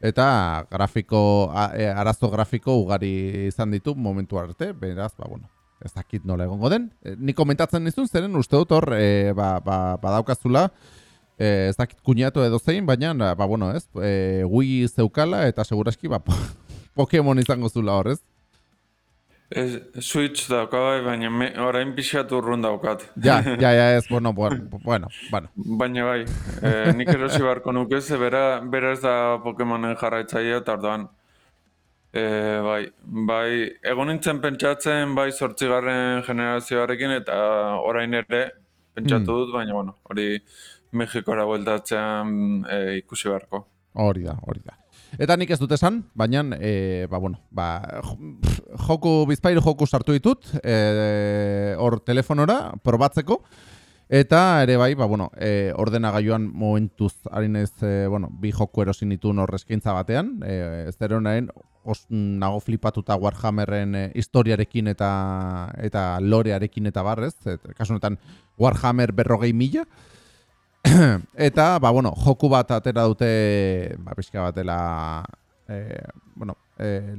eta grafiko, e, arazo grafiko ugari izan ditu momentu arte, beraz, ba, bueno, ez dakit nola egongo den. E, ni komentatzen nizun, zeren uste dut hor, e, ba, ba, badaukazula, e, ez dakit kuñatu edo zein, baina, ba, bueno, ez, e, Wii zeukala, eta seguraski, ba, *laughs* Pokemon izango zula hor, ez? Ez, Switch dauka bai, baina me, orain pixat urrun daukat. Ja, *laughs* ja, ja, ez, bueno, bueno, bueno. Baina bai, e, nik erosi beharko nuke, ze bera, bera ez da Pokemonen jarraitzaile, eta orduan, e, bai, bai, egon nintzen pentsatzen, bai, sortzigarren generazioarekin, eta orain ere, pentsatu dut, baina, bueno, hori Mexikora bueltatzean e, ikusi beharko. Hori da, hori da. Eta nik ez dut esan, baina, e, ba, bueno, ba, joku, bizpairu joku sartu ditut, e, hor telefonora, probatzeko, eta ere bai, ba, bueno, e, ordenagailuan momentuz, ari naiz, e, bueno, bi joku erosin ditun hor batean, e, ez dero nahen, os, nago flipatuta Warhammerren e, historiarekin eta eta lorearekin eta barrez, et, kasu honetan Warhammer berrogei mila, *clears throat* eta, ba, bueno, joku bat atera dute, ba, pixka batela, e, bueno, e,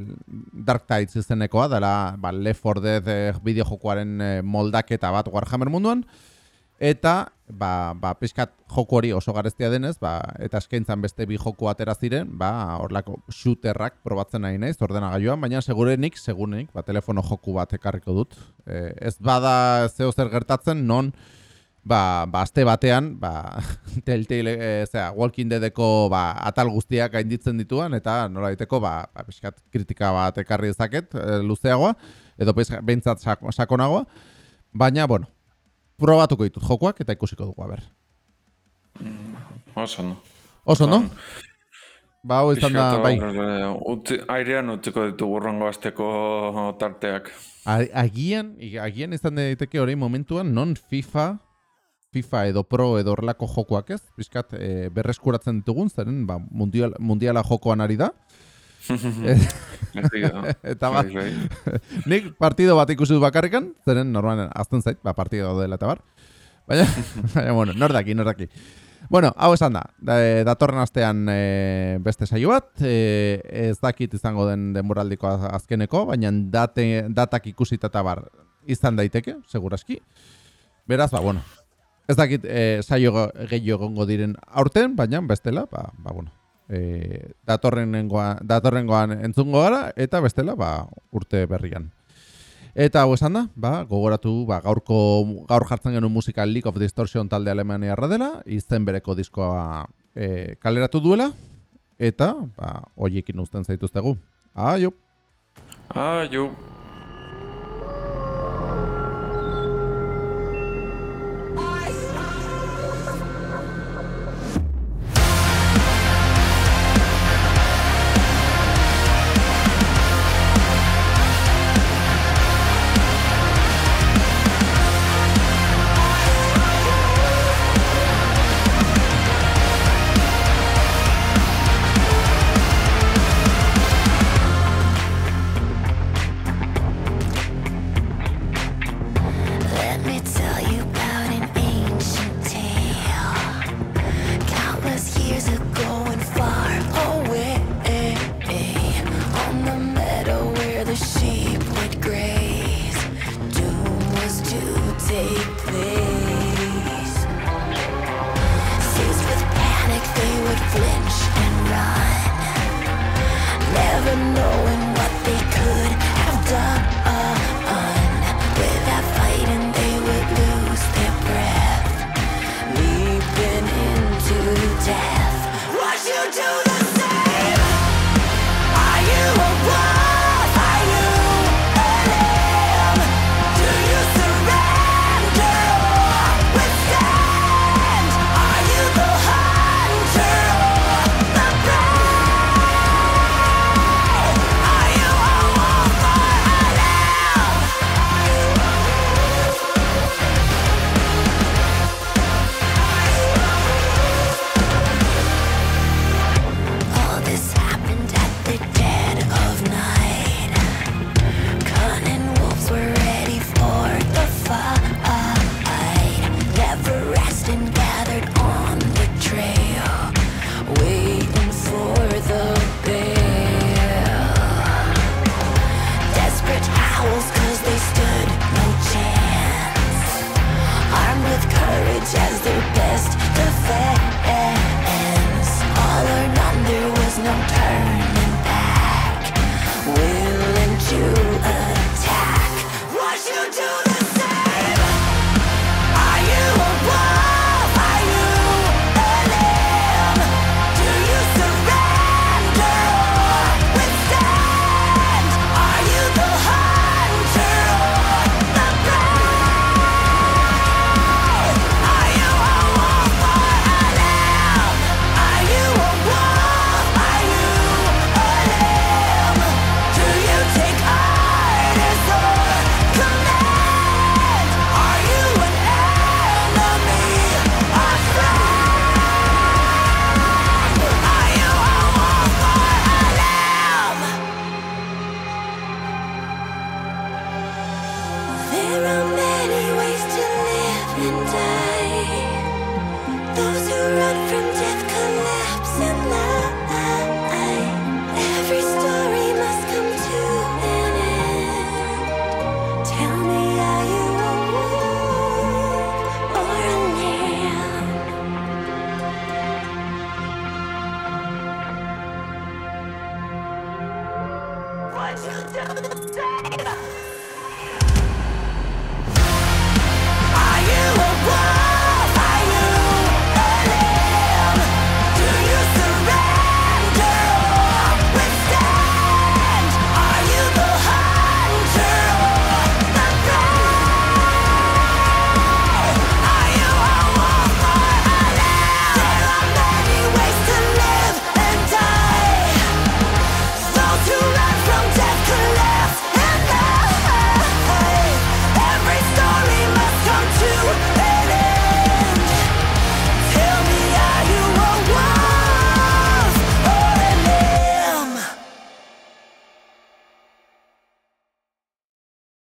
Dark Tides izenekoa, dela, ba, Left 4 Dead e, bideojokoaren e, moldaketa bat Warhammer munduan, eta, ba, ba, pixkat joku hori oso gareztia denez, ba, eta eskaintzan beste bi joku atera ziren, ba, horlako shooterrak probatzen nahi naiz, ordenagailuan, baina segurenik, segurenik, ba, telefono joku bat ekarriko dut. E, ez bada zeo zer gertatzen, non, ba, ba aste batean, ba, *laughs* Telltale, e, zera, Walking Deadeko ba, atal guztiak gainditzen dituan, eta nola diteko, ba, ba, kritika bat ekarri dezaket, e, luzeagoa, edo behintzat sak sakonagoa, baina, bueno, probatuko ditut jokoak eta ikusiko dugu, a ber. Oso, no. Oso, no? Ba, hau izan da, bai, eh, utzi, airean utziko ditu burrongo asteko tarteak. A- agian, agian izan daiteke orain momentuan, non FIFA, FIFA edo Pro edo horrelako jokoak ez, pixkat e, berreskuratzen ditugun, zeren, ba, mundial, mundiala jokoan ari da, *laughs* eta ba, Bai, bai. *laughs* nik partido bat ikusi dut bakarrikan, zeren normalen azten zait, ba, partido dela eta bar. Baina, *laughs* baina bueno, nor daki, nor daki. Bueno, hau esan da, da datorren astean e, beste saio bat, e, ez dakit izango den denboraldiko az- azkeneko, baina date, datak ikusita eta bar izan daiteke, seguraski. Beraz, ba, bueno, ez dakit e, saio ge- gehiago egongo diren aurten, baina bestela, ba, ba bueno, e, datorrengoa, datorrengoan entzungo gara, eta bestela, ba, urte berrian. Eta hau esan da, ba, gogoratu, ba, gaurko, gaur jartzen genuen musika League of Distortion talde alemaniarra dela, izen bereko diskoa e, kaleratu duela, eta, ba, hoiekin uzten zaituztegu. Aio! Ah,